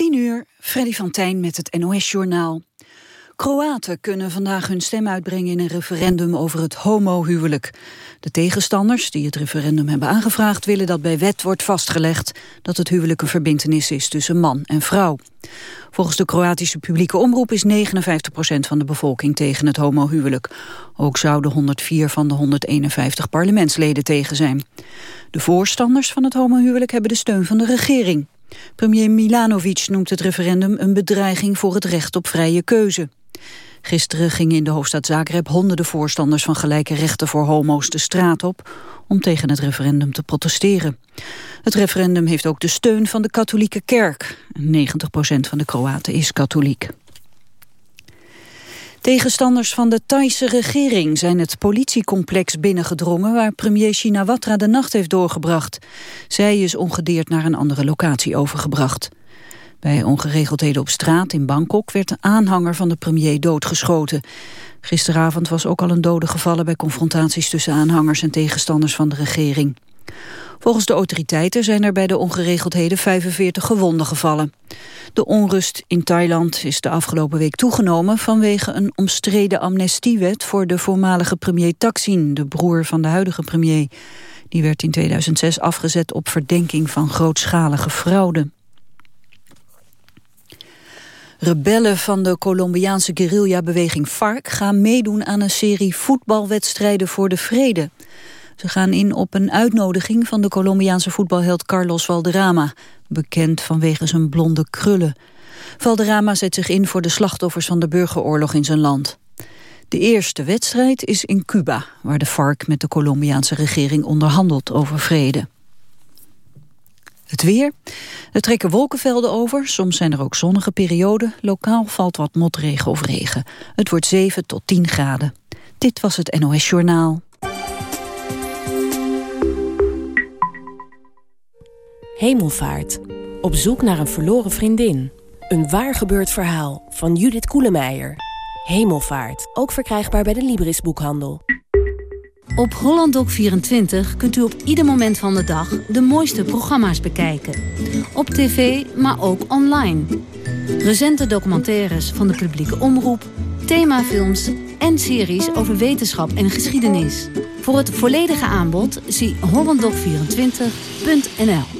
10 uur, Freddy van Tijn met het NOS-journaal. Kroaten kunnen vandaag hun stem uitbrengen in een referendum over het homohuwelijk. De tegenstanders, die het referendum hebben aangevraagd... willen dat bij wet wordt vastgelegd dat het huwelijk een verbintenis is tussen man en vrouw. Volgens de Kroatische publieke omroep is 59% van de bevolking tegen het homohuwelijk. Ook zouden 104 van de 151 parlementsleden tegen zijn. De voorstanders van het homohuwelijk hebben de steun van de regering. Premier Milanovic noemt het referendum een bedreiging voor het recht op vrije keuze. Gisteren gingen in de hoofdstad Zagreb honderden voorstanders van gelijke rechten voor homo's de straat op om tegen het referendum te protesteren. Het referendum heeft ook de steun van de katholieke kerk. 90% van de Kroaten is katholiek. Tegenstanders van de Thaise regering zijn het politiecomplex binnengedrongen waar premier Shinawatra de nacht heeft doorgebracht. Zij is ongedeerd naar een andere locatie overgebracht. Bij ongeregeldheden op straat in Bangkok werd de aanhanger van de premier doodgeschoten. Gisteravond was ook al een dode gevallen bij confrontaties tussen aanhangers en tegenstanders van de regering. Volgens de autoriteiten zijn er bij de ongeregeldheden 45 gewonden gevallen. De onrust in Thailand is de afgelopen week toegenomen vanwege een omstreden amnestiewet voor de voormalige premier Thaksin, de broer van de huidige premier. Die werd in 2006 afgezet op verdenking van grootschalige fraude. Rebellen van de Colombiaanse guerrillabeweging FARC gaan meedoen aan een serie voetbalwedstrijden voor de vrede. Ze gaan in op een uitnodiging van de Colombiaanse voetbalheld Carlos Valderrama, bekend vanwege zijn blonde krullen. Valderrama zet zich in voor de slachtoffers van de burgeroorlog in zijn land. De eerste wedstrijd is in Cuba, waar de FARC met de Colombiaanse regering onderhandelt over vrede. Het weer. Er trekken wolkenvelden over, soms zijn er ook zonnige perioden. Lokaal valt wat motregen of regen. Het wordt 7 tot 10 graden. Dit was het NOS Journaal. Hemelvaart. Op zoek naar een verloren vriendin. Een waar gebeurd verhaal van Judith Koelemeijer. Hemelvaart. Ook verkrijgbaar bij de Libris boekhandel. Op HollandDoc24 kunt u op ieder moment van de dag de mooiste programma's bekijken. Op tv, maar ook online. Recente documentaires van de publieke omroep, themafilms en series over wetenschap en geschiedenis. Voor het volledige aanbod zie hollanddoc24.nl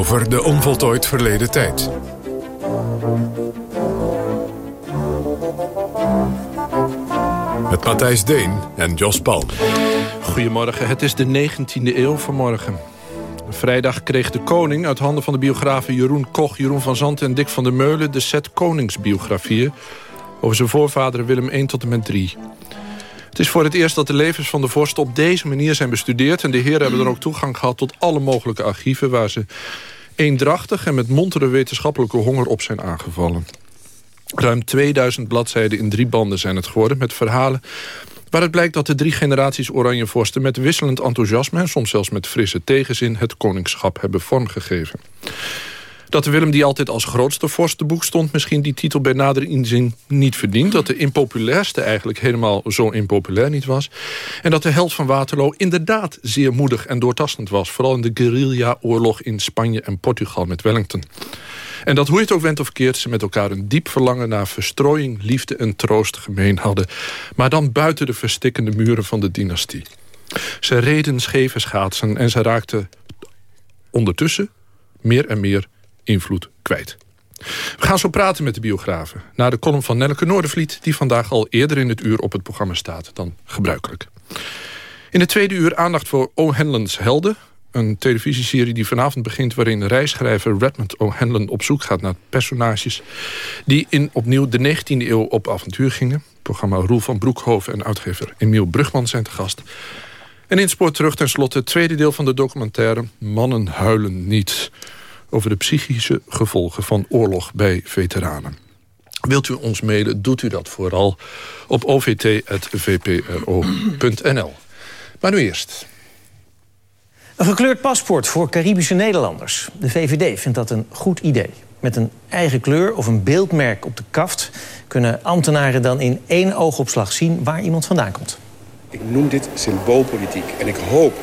Over de onvoltooid verleden tijd. Met Matthijs Deen en Jos Palm. Goedemorgen, het is de 19e eeuw vanmorgen. Vrijdag kreeg de koning uit handen van de biografen Jeroen Koch... Jeroen van Zanten en Dick van der Meulen de set koningsbiografieën... over zijn voorvaderen Willem I tot en met 3. Het is voor het eerst dat de levens van de vorsten op deze manier zijn bestudeerd... en de heren hebben dan ook toegang gehad tot alle mogelijke archieven... waar ze eendrachtig en met montere wetenschappelijke honger op zijn aangevallen. Ruim 2000 bladzijden in drie banden zijn het geworden... met verhalen waar het blijkt dat de drie generaties oranje vorsten... met wisselend enthousiasme en soms zelfs met frisse tegenzin... het koningschap hebben vormgegeven. Dat Willem die altijd als grootste vorstenboek stond... misschien die titel bij nader inzien niet verdient. Dat de impopulairste eigenlijk helemaal zo impopulair niet was. En dat de held van Waterloo inderdaad zeer moedig en doortastend was. Vooral in de guerrilla-oorlog in Spanje en Portugal met Wellington. En dat hoe je het ook went of keert... ze met elkaar een diep verlangen naar verstrooiing, liefde en troost gemeen hadden. Maar dan buiten de verstikkende muren van de dynastie. Ze reden scheve schaatsen en ze raakten ondertussen meer en meer invloed kwijt. We gaan zo praten met de biografen. Na de column van Nelleke Noordervliet... die vandaag al eerder in het uur op het programma staat dan gebruikelijk. In het tweede uur aandacht voor O. Henlens helden. Een televisieserie die vanavond begint... waarin reisschrijver Redmond O'Hanlon op zoek gaat naar personages... die in opnieuw de 19e eeuw op avontuur gingen. programma Roel van Broekhoven en uitgever Emiel Brugman zijn te gast. En in Spoor terug tenslotte het tweede deel van de documentaire... Mannen huilen niet. Over de psychische gevolgen van oorlog bij veteranen. Wilt u ons mailen, doet u dat vooral op ovt.vpro.nl. Maar nu eerst. Een gekleurd paspoort voor Caribische Nederlanders. De VVD vindt dat een goed idee. Met een eigen kleur of een beeldmerk op de kaft... kunnen ambtenaren dan in één oogopslag zien waar iemand vandaan komt. Ik noem dit symboolpolitiek. En ik hoop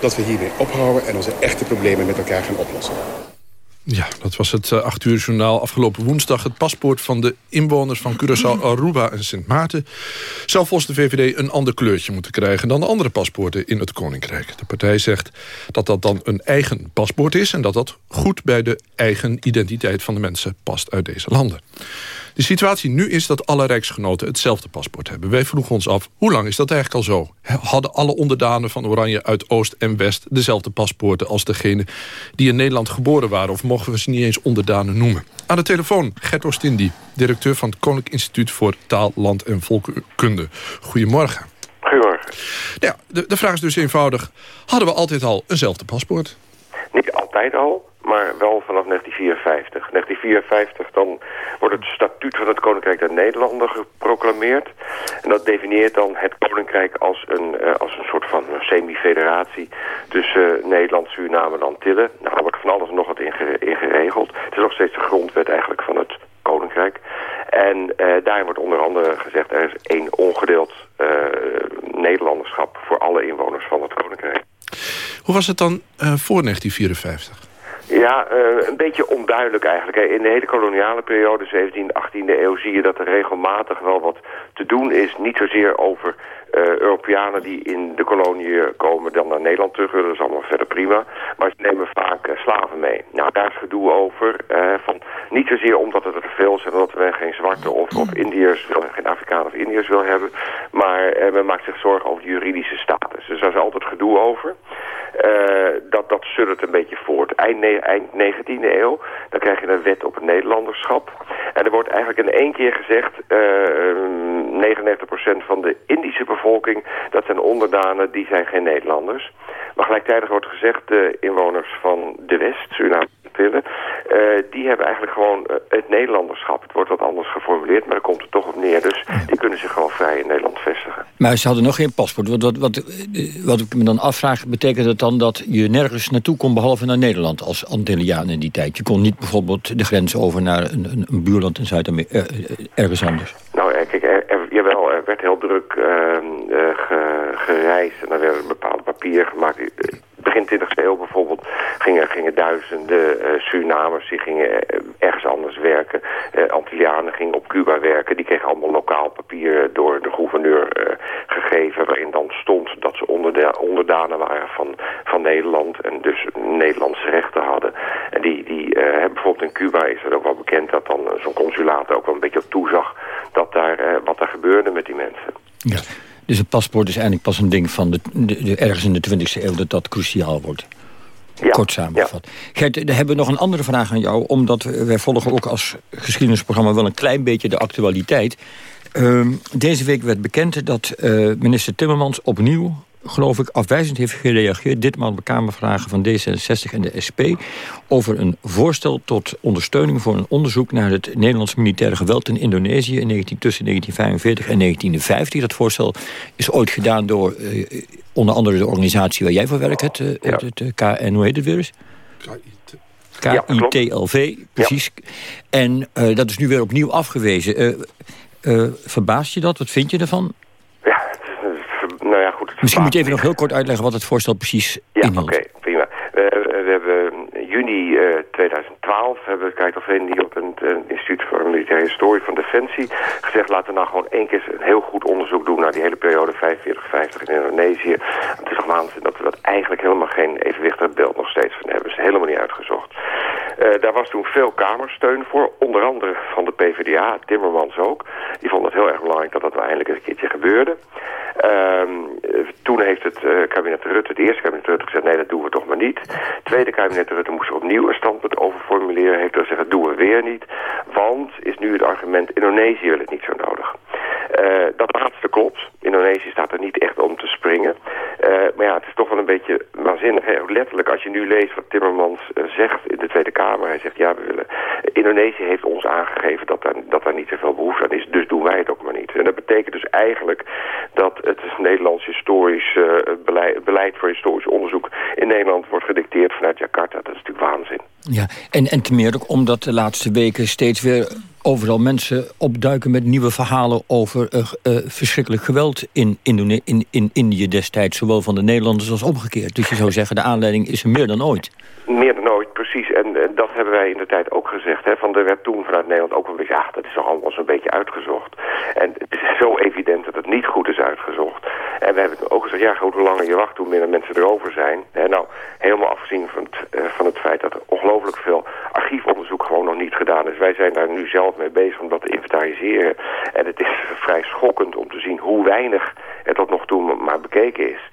dat we hiermee ophouden... en onze echte problemen met elkaar gaan oplossen. Ja, dat was het 8 uur journaal afgelopen woensdag. Het paspoort van de inwoners van Curaçao, Aruba en Sint Maarten... zou volgens de VVD een ander kleurtje moeten krijgen... dan de andere paspoorten in het Koninkrijk. De partij zegt dat dat dan een eigen paspoort is... en dat dat goed bij de eigen identiteit van de mensen past uit deze landen. De situatie nu is dat alle rijksgenoten hetzelfde paspoort hebben. Wij vroegen ons af, hoe lang is dat eigenlijk al zo? Hadden alle onderdanen van Oranje uit Oost en West... dezelfde paspoorten als degene die in Nederland geboren waren... of mogen we ze niet eens onderdanen noemen? Aan de telefoon Gert Oostindi, directeur van het Koninklijk Instituut... voor Taal, Land en Volkenkunde. Goedemorgen. Goedemorgen. Ja, de, de vraag is dus eenvoudig. Hadden we altijd al eenzelfde paspoort? Niet altijd al, maar wel vanaf 1954. 1954 dan wordt het statuut van het Koninkrijk der Nederlanden geproclameerd. En dat definieert dan het Koninkrijk als een, uh, als een soort van semi-federatie tussen uh, Nederland, Suriname en Antillen. Nou, wordt van alles nog wat in, geregeld. Het is nog steeds de grondwet eigenlijk van het Koninkrijk. En uh, daarin wordt onder andere gezegd... er is één ongedeeld uh, Nederlanderschap voor alle inwoners van het Koninkrijk. Hoe was het dan voor 1954? Ja, uh, een beetje onduidelijk eigenlijk. In de hele koloniale periode, 17e, 18e eeuw, zie je dat er regelmatig wel wat te doen is. Niet zozeer over uh, Europeanen die in de kolonie komen dan naar Nederland terug. Dat is allemaal verder prima. Maar ze nemen vaak uh, slaven mee. Nou, daar is gedoe over. Van, niet zozeer omdat het er veel zijn, omdat we geen zwarte of, of Indiërs, geen Afrikanen of Indiërs wil hebben. Maar men maakt zich zorgen over de juridische status. Dus daar is altijd gedoe over. dat, dat suddert een beetje voort. Eind, eind 19e eeuw, dan krijg je een wet op het Nederlanderschap. En er wordt eigenlijk in één keer gezegd, 99% van de Indische bevolking, dat zijn onderdanen, die zijn geen Nederlanders. Maar gelijktijdig wordt gezegd, de inwoners van de West, Suriname, Pillen, uh, die hebben eigenlijk gewoon uh, het Nederlanderschap. Het wordt wat anders geformuleerd, maar daar komt het toch op neer. Dus die kunnen zich gewoon vrij in Nederland vestigen. Maar ze hadden nog geen paspoort. Wat, wat, wat, wat ik me dan afvraag, betekent het dan dat je nergens naartoe kon... behalve naar Nederland als Antilliaan in die tijd? Je kon niet bijvoorbeeld de grens over naar een, een, een buurland in Zuid-Amerika, uh, ergens anders? Nou, kijk, er, er, jawel, er werd heel druk ge, gereisd. En er werden bepaalde papieren gemaakt begin 20e eeuw bijvoorbeeld gingen, gingen duizenden uh, die gingen uh, ergens anders werken. Uh, Antillianen gingen op Cuba werken. Die kregen allemaal lokaal papier door de gouverneur gegeven... waarin dan stond dat ze onderdanen waren van, van Nederland... en dus Nederlandse rechten hadden. En die, die bijvoorbeeld in Cuba is het ook wel bekend... dat dan zo'n consulaat ook wel een beetje op toezag... Dat daar, wat daar gebeurde met die mensen. Ja. Dus het paspoort is eigenlijk pas een ding van de, de, de ergens in de 20e eeuw dat dat cruciaal wordt. Ja, Kort samengevat. Ja. Gert, we hebben nog een andere vraag aan jou. Omdat wij volgen ook als geschiedenisprogramma wel een klein beetje de actualiteit. Uh, deze week werd bekend dat uh, minister Timmermans opnieuw geloof ik, afwijzend heeft gereageerd... ditmaal op Kamervragen van D66 en de SP... over een voorstel tot ondersteuning voor een onderzoek... naar het Nederlands militaire geweld in Indonesië... In 19, tussen 1945 en 1950. Dat voorstel is ooit gedaan door uh, onder andere de organisatie... waar jij voor werkt, het, uh, ja. het, het KN, hoe heet het weer eens? KITLV, precies. Ja. En uh, dat is nu weer opnieuw afgewezen. verbaast je dat? Wat vind je ervan? Misschien moet je even nog heel kort uitleggen wat het voorstel precies ja, inhoudt. oké, okay, prima. We, we hebben juni uh, 2012 hebben we Kijk of die op het uh, Instituut voor Militaire Historie van Defensie gezegd laten we nou gewoon één keer een heel goed onderzoek doen naar die hele periode 45-50 in Indonesië. Het is waanzin dat we dat eigenlijk helemaal geen evenwichtig beeld nog steeds van hebben. Is helemaal niet uitgezocht. Uh, daar was toen veel kamersteun voor, onder andere van de PvdA, Timmermans ook. Die vond het heel erg belangrijk dat dat nou eindelijk eens een keertje gebeurde. Uh, toen heeft het uh, kabinet Rutte, het eerste kabinet Rutte, gezegd nee, dat doen we toch maar niet. Het tweede kabinet Rutte moest er opnieuw een standpunt over formuleren. Heeft gezegd, dat doen we weer niet. Want, is nu het argument, Indonesië wil het niet zo nodig. Uh, dat laatste klopt. Indonesië staat er niet echt om te springen. Maar ja, het is toch wel een beetje waanzinnig. Hè? Letterlijk, als je nu leest wat Timmermans zegt in de Tweede Kamer. Hij zegt, ja, we willen... Indonesië heeft ons aangegeven dat daar, dat daar niet zoveel behoefte aan is. Dus doen wij het ook maar niet. En dat betekent dus eigenlijk dat het Nederlands historisch beleid, beleid voor historisch onderzoek in Nederland wordt gedicteerd vanuit Jakarta. Dat is natuurlijk waanzin. Ja, en, en te meer ook omdat de laatste weken steeds weer overal mensen opduiken met nieuwe verhalen over uh, uh, verschrikkelijk geweld in, Indone in, in Indië destijds, zowel van de Nederlanders als omgekeerd. Dus je zou zeggen, de aanleiding is er meer dan ooit. Meer dan ooit, precies. En, en dat hebben wij in de tijd ook gezegd. Hè. Van er werd toen vanuit Nederland ook beetje, ja, dat is allemaal zo'n beetje uitgezocht. En het is zo evident dat het niet goed is uitgezocht. En we hebben ook gezegd, ja, hoe langer je wacht, hoe minder mensen erover zijn. Nou, helemaal afgezien van het, uh, van het feit dat er ongelooflijk veel archiefonderzoek gewoon nog niet gedaan is. Wij zijn daar nu zelf mee bezig om dat te inventariseren. En het is vrij schokkend om te zien hoe weinig er tot nog toe maar bekeken is.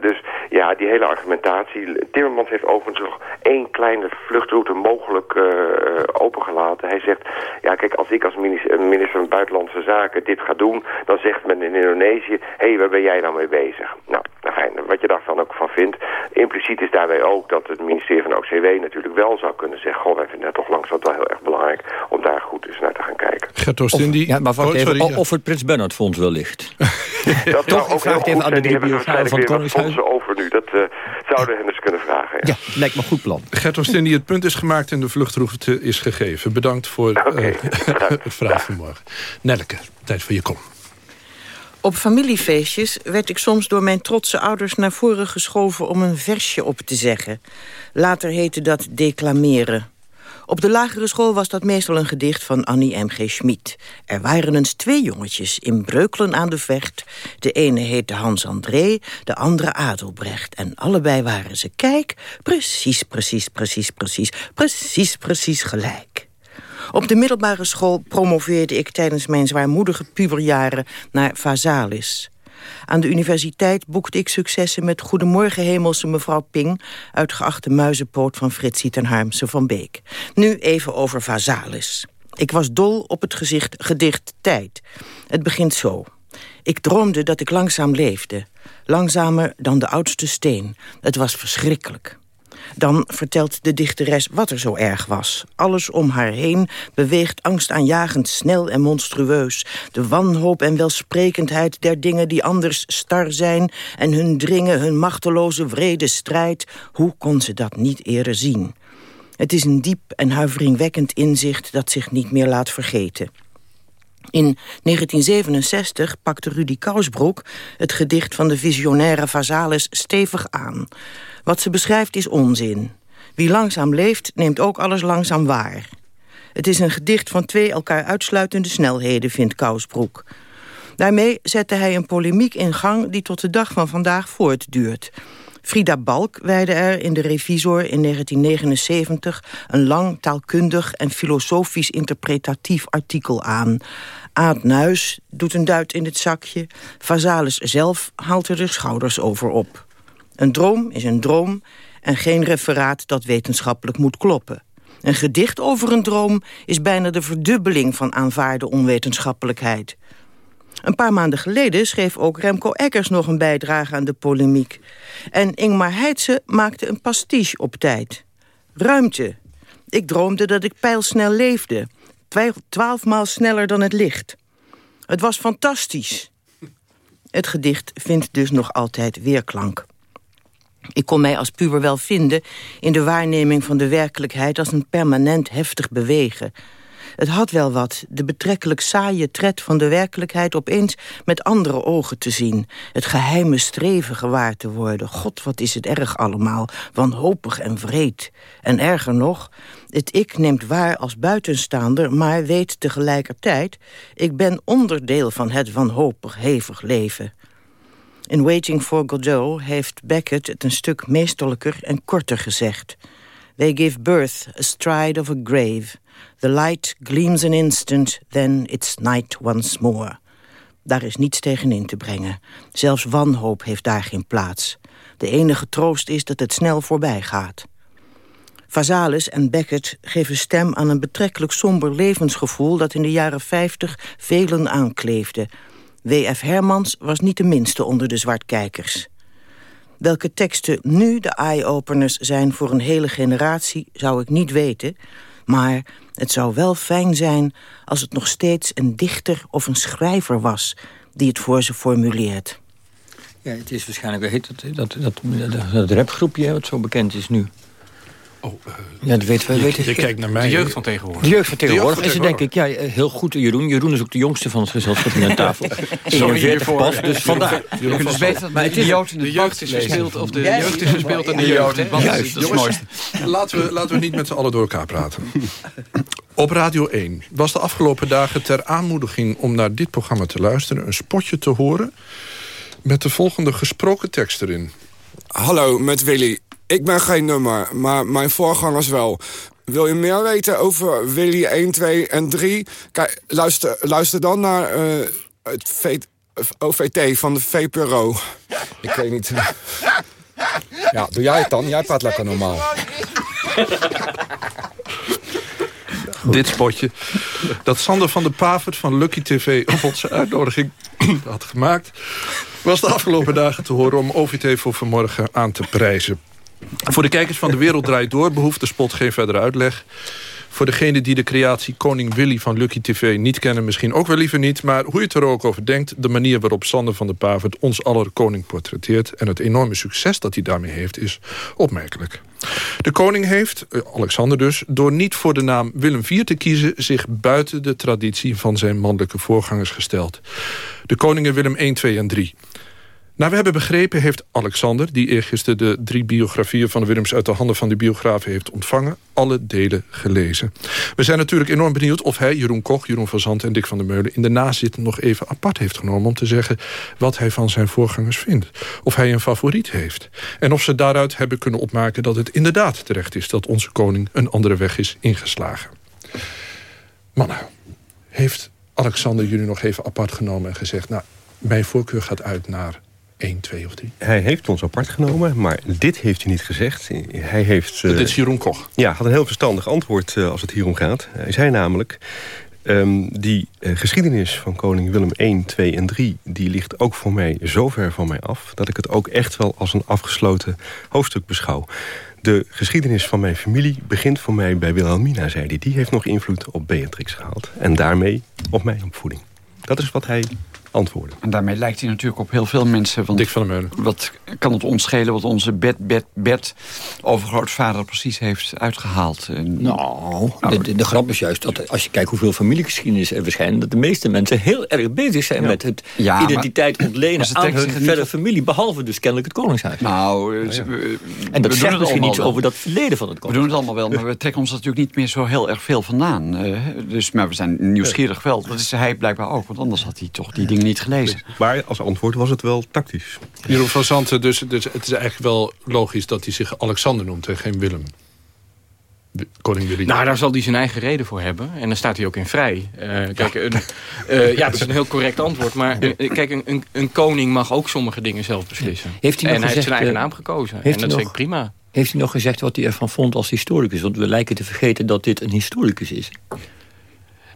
Dus ja, die hele argumentatie. Timmermans heeft overigens nog één kleine vluchtroute mogelijk uh, opengelaten. Hij zegt, ja kijk, als ik als minister, minister van Buitenlandse Zaken dit ga doen... dan zegt men in Indonesië, hé, hey, waar ben jij nou mee bezig? Nou, nou wat je daarvan ook van vindt. Impliciet is daarbij ook dat het ministerie van OCW natuurlijk wel zou kunnen zeggen... goh, wij vinden het toch langs wel heel erg belangrijk om daar goed eens naar te gaan kijken. Gert Of, ja, maar wacht oh, even, of het Prins Bernhard Fonds wellicht. dat Toch, ook vraag even aan de drie biografen van het Koningshuis. over nu, dat uh, zouden hen eens kunnen vragen. Ja, ja lijkt me een goed plan. Gert Oostindi, het punt is gemaakt en de vluchtroute is gegeven. Bedankt voor okay. uh, het vraag vanmorgen. Nelleke, tijd voor je kom. Op familiefeestjes werd ik soms door mijn trotse ouders naar voren geschoven om een versje op te zeggen. Later heette dat declameren. Op de lagere school was dat meestal een gedicht van Annie M.G. Schmid. Er waren eens twee jongetjes in Breukelen aan de Vecht. De ene heette Hans André, de andere Adelbrecht. En allebei waren ze, kijk, precies, precies, precies, precies, precies, precies gelijk. Op de middelbare school promoveerde ik tijdens mijn zwaarmoedige puberjaren naar Vasalis. Aan de universiteit boekte ik successen met Goedemorgen Hemelse mevrouw Ping... uit geachte muizenpoot van Fritsie ten van Beek. Nu even over Vasalis. Ik was dol op het gezicht, gedicht Tijd. Het begint zo. Ik droomde dat ik langzaam leefde. Langzamer dan de oudste steen. Het was verschrikkelijk. Dan vertelt de dichteres wat er zo erg was. Alles om haar heen beweegt angstaanjagend snel en monstrueus. De wanhoop en welsprekendheid der dingen die anders star zijn... en hun dringen, hun machteloze vrede strijd. Hoe kon ze dat niet eerder zien? Het is een diep en huiveringwekkend inzicht dat zich niet meer laat vergeten. In 1967 pakte Rudy Kousbroek het gedicht van de visionaire Vazalis stevig aan. Wat ze beschrijft is onzin. Wie langzaam leeft, neemt ook alles langzaam waar. Het is een gedicht van twee elkaar uitsluitende snelheden, vindt Kousbroek. Daarmee zette hij een polemiek in gang die tot de dag van vandaag voortduurt. Frida Balk wijde er in de Revisor in 1979... een lang taalkundig en filosofisch interpretatief artikel aan. Aad Nuis doet een duit in het zakje. Vazalis zelf haalt er de schouders over op. Een droom is een droom en geen referaat dat wetenschappelijk moet kloppen. Een gedicht over een droom is bijna de verdubbeling van aanvaarde onwetenschappelijkheid. Een paar maanden geleden schreef ook Remco Eggers nog een bijdrage aan de polemiek. En Ingmar Heitse maakte een pastiche op tijd. Ruimte. Ik droomde dat ik pijlsnel leefde. Twaalf maal sneller dan het licht. Het was fantastisch. Het gedicht vindt dus nog altijd weerklank. Ik kon mij als puber wel vinden in de waarneming van de werkelijkheid... als een permanent heftig bewegen. Het had wel wat, de betrekkelijk saaie tred van de werkelijkheid... opeens met andere ogen te zien. Het geheime streven gewaar te worden. God, wat is het erg allemaal, wanhopig en vreed. En erger nog, het ik neemt waar als buitenstaander... maar weet tegelijkertijd... ik ben onderdeel van het wanhopig hevig leven... In Waiting for Godot heeft Beckett het een stuk meesterlijker en korter gezegd. They give birth astride of a grave. The light gleams an instant, then it's night once more. Daar is niets tegen in te brengen. Zelfs wanhoop heeft daar geen plaats. De enige troost is dat het snel voorbij gaat. Vazalis en Beckett geven stem aan een betrekkelijk somber levensgevoel... dat in de jaren 50 velen aankleefde. W.F. Hermans was niet de minste onder de zwartkijkers. Welke teksten nu de eye-openers zijn voor een hele generatie... zou ik niet weten, maar het zou wel fijn zijn... als het nog steeds een dichter of een schrijver was... die het voor ze formuleert. Ja, het is waarschijnlijk dat, dat, dat, dat, dat rapgroepje wat zo bekend is nu. Oh, uh, ja, dat weten we. je, weten je kijkt naar mij. De jeugd van tegenwoordig. De jeugd van tegenwoordig. Jeugd En van ze denk ik, ja, eh, heel goed, Jeroen. Jeroen is ook de jongste van het gezelschap hier aan tafel. Sorry 41 hiervoor. pas, dus vandaar. Je kunt dus weten dat Maar de, het is- Jood in de de jeugd jeugd is verspeeld, of de jeugd is gespeeld aan de jeugd. hè? Juist. Dat is het Jongens, mooiste. Laten we, laten we niet met z'n allen door elkaar praten. Op Radio 1 was de afgelopen dagen ter aanmoediging om naar dit programma te luisteren... een spotje te horen met de volgende gesproken tekst erin. Hallo, met Willy. Ik ben geen nummer, maar mijn voorgangers wel. Wil je meer weten over Willy 1, 2 en 3? Kijk, luister, luister dan naar eh, het OVT van de VPRO. Ik weet niet. Ja, doe jij het dan? Jij praat lekker normaal. Dit spotje dat Sander van der Pavert van Lucky TV... op onze uitnodiging had gemaakt... was de afgelopen dagen te horen om OVT voor vanmorgen aan te prijzen. Voor de kijkers van De Wereld Draait Door behoeft de spot geen verdere uitleg. Voor degenen die de creatie Koning Willy van Lucky TV niet kennen... misschien ook wel liever niet, maar hoe je het er ook over denkt... de manier waarop Sander van der Pavert ons aller koning portretteert... en het enorme succes dat hij daarmee heeft, is opmerkelijk. De koning heeft, eh, Alexander dus, door niet voor de naam Willem IV te kiezen... zich buiten de traditie van zijn mannelijke voorgangers gesteld. De koningen Willem 1, 2 en 3... Nou, we hebben begrepen heeft Alexander... die eergisteren de drie biografieën van Willems... uit de handen van de biografen heeft ontvangen... alle delen gelezen. We zijn natuurlijk enorm benieuwd of hij, Jeroen Koch... Jeroen van Zandt en Dick van der Meulen... in de nazit nog even apart heeft genomen... om te zeggen wat hij van zijn voorgangers vindt. Of hij een favoriet heeft. En of ze daaruit hebben kunnen opmaken... dat het inderdaad terecht is dat onze koning... een andere weg is ingeslagen. Mannen, heeft Alexander jullie nog even apart genomen en gezegd... nou, mijn voorkeur gaat uit naar 1, 2 of 3. Hij heeft ons apart genomen, maar dit heeft hij niet gezegd. Hij heeft... Dit eh, is Jeroen Koch. Ja, had een heel verstandig antwoord eh, als het hier om gaat. Hij zei namelijk... ehm, die eh, geschiedenis van koning Willem 1, 2 en 3... die ligt ook voor mij zo ver van mij af... dat ik het ook echt wel als een afgesloten hoofdstuk beschouw. De geschiedenis van mijn familie begint voor mij bij Wilhelmina, zei hij. Die heeft nog invloed op Beatrix gehad. En daarmee op mijn opvoeding. Dat is wat hij antwoordde. En daarmee lijkt hij natuurlijk op heel veel mensen. Want Dick van der Meulen. Wat kan het ons schelen wat onze bed, bed, bed overgrootvader precies heeft uitgehaald? En- Nou, de, de, de grap is juist dat als je kijkt hoeveel familiegeschiedenis er verschijnen... dat de meeste mensen heel erg bezig zijn met het Ja, maar- identiteit ontlenen maar aan hun op- familie. Behalve dus kennelijk het Koningshuis. Nou, eh, ze- we- en dat we doen zegt het misschien allemaal iets wel. over dat verleden van het We Koningshuis. doen het allemaal wel, maar we trekken ons natuurlijk niet meer zo heel erg veel vandaan. Eh, dus, maar we zijn nieuwsgierig wel. Dat is hij blijkbaar ook, want anders had hij toch die dingen niet gelezen. Maar als antwoord was het wel tactisch. Jeroen van Zanten, dus, dus het is eigenlijk wel logisch dat hij zich Alexander noemt en geen Willem. Wi- Koning Willy. Nou, daar zal hij zijn eigen reden voor hebben. En dan staat hij ook in vrij. Eh, kijk, een, eh, ja, dat is een heel correct antwoord. Maar eh, kijk, een, een, een koning mag ook sommige dingen zelf beslissen. Heeft hij en hij heeft zijn eigen naam gekozen. heeft En hij dat nog- ik prima. Heeft hij nog gezegd wat hij ervan vond als historicus? Want we lijken te vergeten dat dit een historicus is.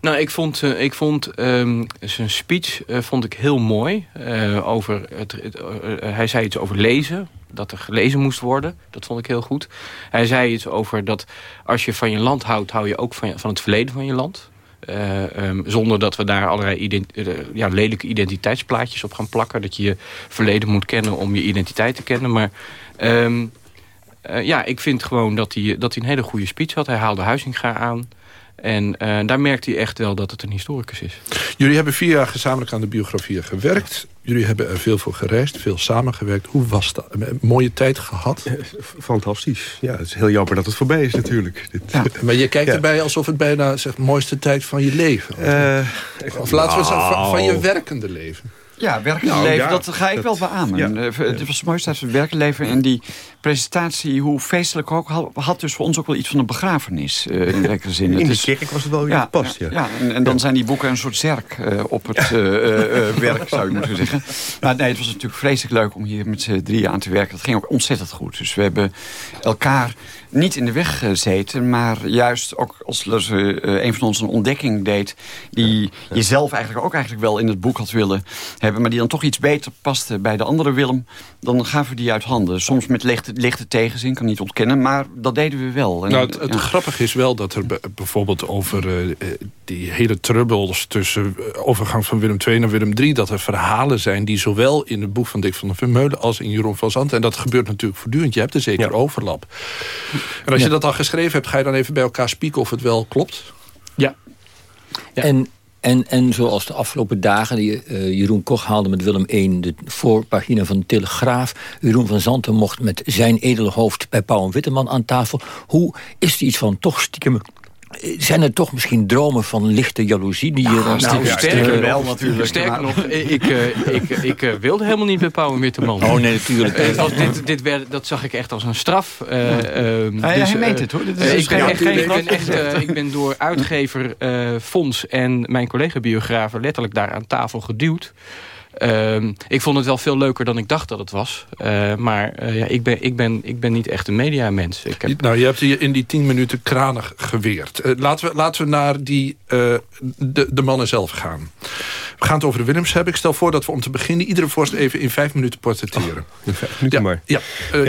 Nou, ik vond, eh, ik vond ehm, zijn speech eh, vond ik heel mooi. eh, over het, hij zei iets over lezen. Dat er gelezen moest worden. Dat vond ik heel goed. Hij zei iets over dat als je van je land houdt... hou je ook van, van het verleden van je land. Eh, ehm, zonder dat we daar allerlei ja, lelijke identiteitsplaatjes op gaan plakken. Dat je je verleden moet kennen om je identiteit te kennen. Maar ehm, eh, ja, ik vind gewoon dat hij, dat hij een hele goede speech had. Hij haalde Huizinga aan. En eh, daar merkte hij echt wel dat het een historicus is. Jullie hebben vier jaar gezamenlijk aan de biografieën gewerkt. Jullie hebben er veel voor gereisd, veel samengewerkt. Hoe was dat? Een mooie tijd gehad? Fantastisch. Ja, het is heel jammer dat het voorbij is natuurlijk. Dit, Maar je kijkt Ja. erbij alsof het bijna zeg, mooiste tijd van je leven. Eh, of laten we zeggen, van, van je nou. werkende leven. Ja, werkende Nou, leven, ja, dat ga ik dat- wel beamen. ja. Eh, Het was het mooiste uit het werkende leven. En die presentatie, hoe feestelijk ook, had- dus voor ons ook wel iets van een begrafenis. eh, in zekere zin. In de kerk was het wel weer gepast, ja. Ja, en, en dan zijn die boeken een soort zerk eh, op het eh, werk, zou je moeten zeggen. Maar nee, het was natuurlijk vreselijk leuk om hier met z'n drieën aan te werken. Dat ging ook ontzettend goed. Dus we hebben elkaar niet in de weg gezeten, maar juist ook als een van ons een ontdekking deed... die je zelf eigenlijk ook eigenlijk wel in het boek had willen hebben... maar die dan toch iets beter paste bij de andere Willem... dan gaven we die uit handen. Soms met lichte, lichte tegenzin, kan niet ontkennen, maar dat deden we wel. En, Nou, het, het ja. grappige is wel dat er bijvoorbeeld over eh, die hele trubbels... tussen eh, overgang van Willem II naar Willem III... dat er verhalen zijn die zowel in het boek van Dick van der Vermeulen... als in Jeroen van Zanten... en dat gebeurt natuurlijk voortdurend. Je hebt een zeker overlap. En als je dat al geschreven hebt... ga je dan even bij elkaar spieken of het wel klopt? Ja. En, en, en zoals de afgelopen dagen, eh, Jeroen Koch haalde met Willem I de voorpagina van de Telegraaf. Jeroen van Zanten mocht met zijn edele hoofd bij Pauw en Witteman aan tafel. Hoe is er iets van toch stiekem... eh, Zijn er toch misschien dromen van lichte jaloezie die je dan Nou, sterker, eh, wel natuurlijk, sterker nog, ik, eh, ik, ik eh, wilde helemaal niet bij Pauw en Witteman. Oh nee, natuurlijk. Eh, dit, dit werd, dat zag ik echt als een straf. eh, ehm, Hij- hij eh, meent het, hoor. Eh, ik, ben geen- echt, ik, ben grap. echt, eh, ik ben door uitgever eh, Fons en mijn collega-biografen... letterlijk daar aan tafel geduwd. Ehm, ik vond het wel veel leuker dan ik dacht dat het was. Eh, maar eh, ja, ik, ben, ik, ben, ik ben niet echt een mediamens. Ik heb Nou, je hebt je in die tien minuten kranig geweerd. Eh, laten, we, laten we naar die, eh, de, de mannen zelf gaan. We gaan het over de Willems hebben. Ik stel voor dat we om te beginnen... iedere vorst even in vijf minuten portretteren. In vijf minuten maar. Ja, eh,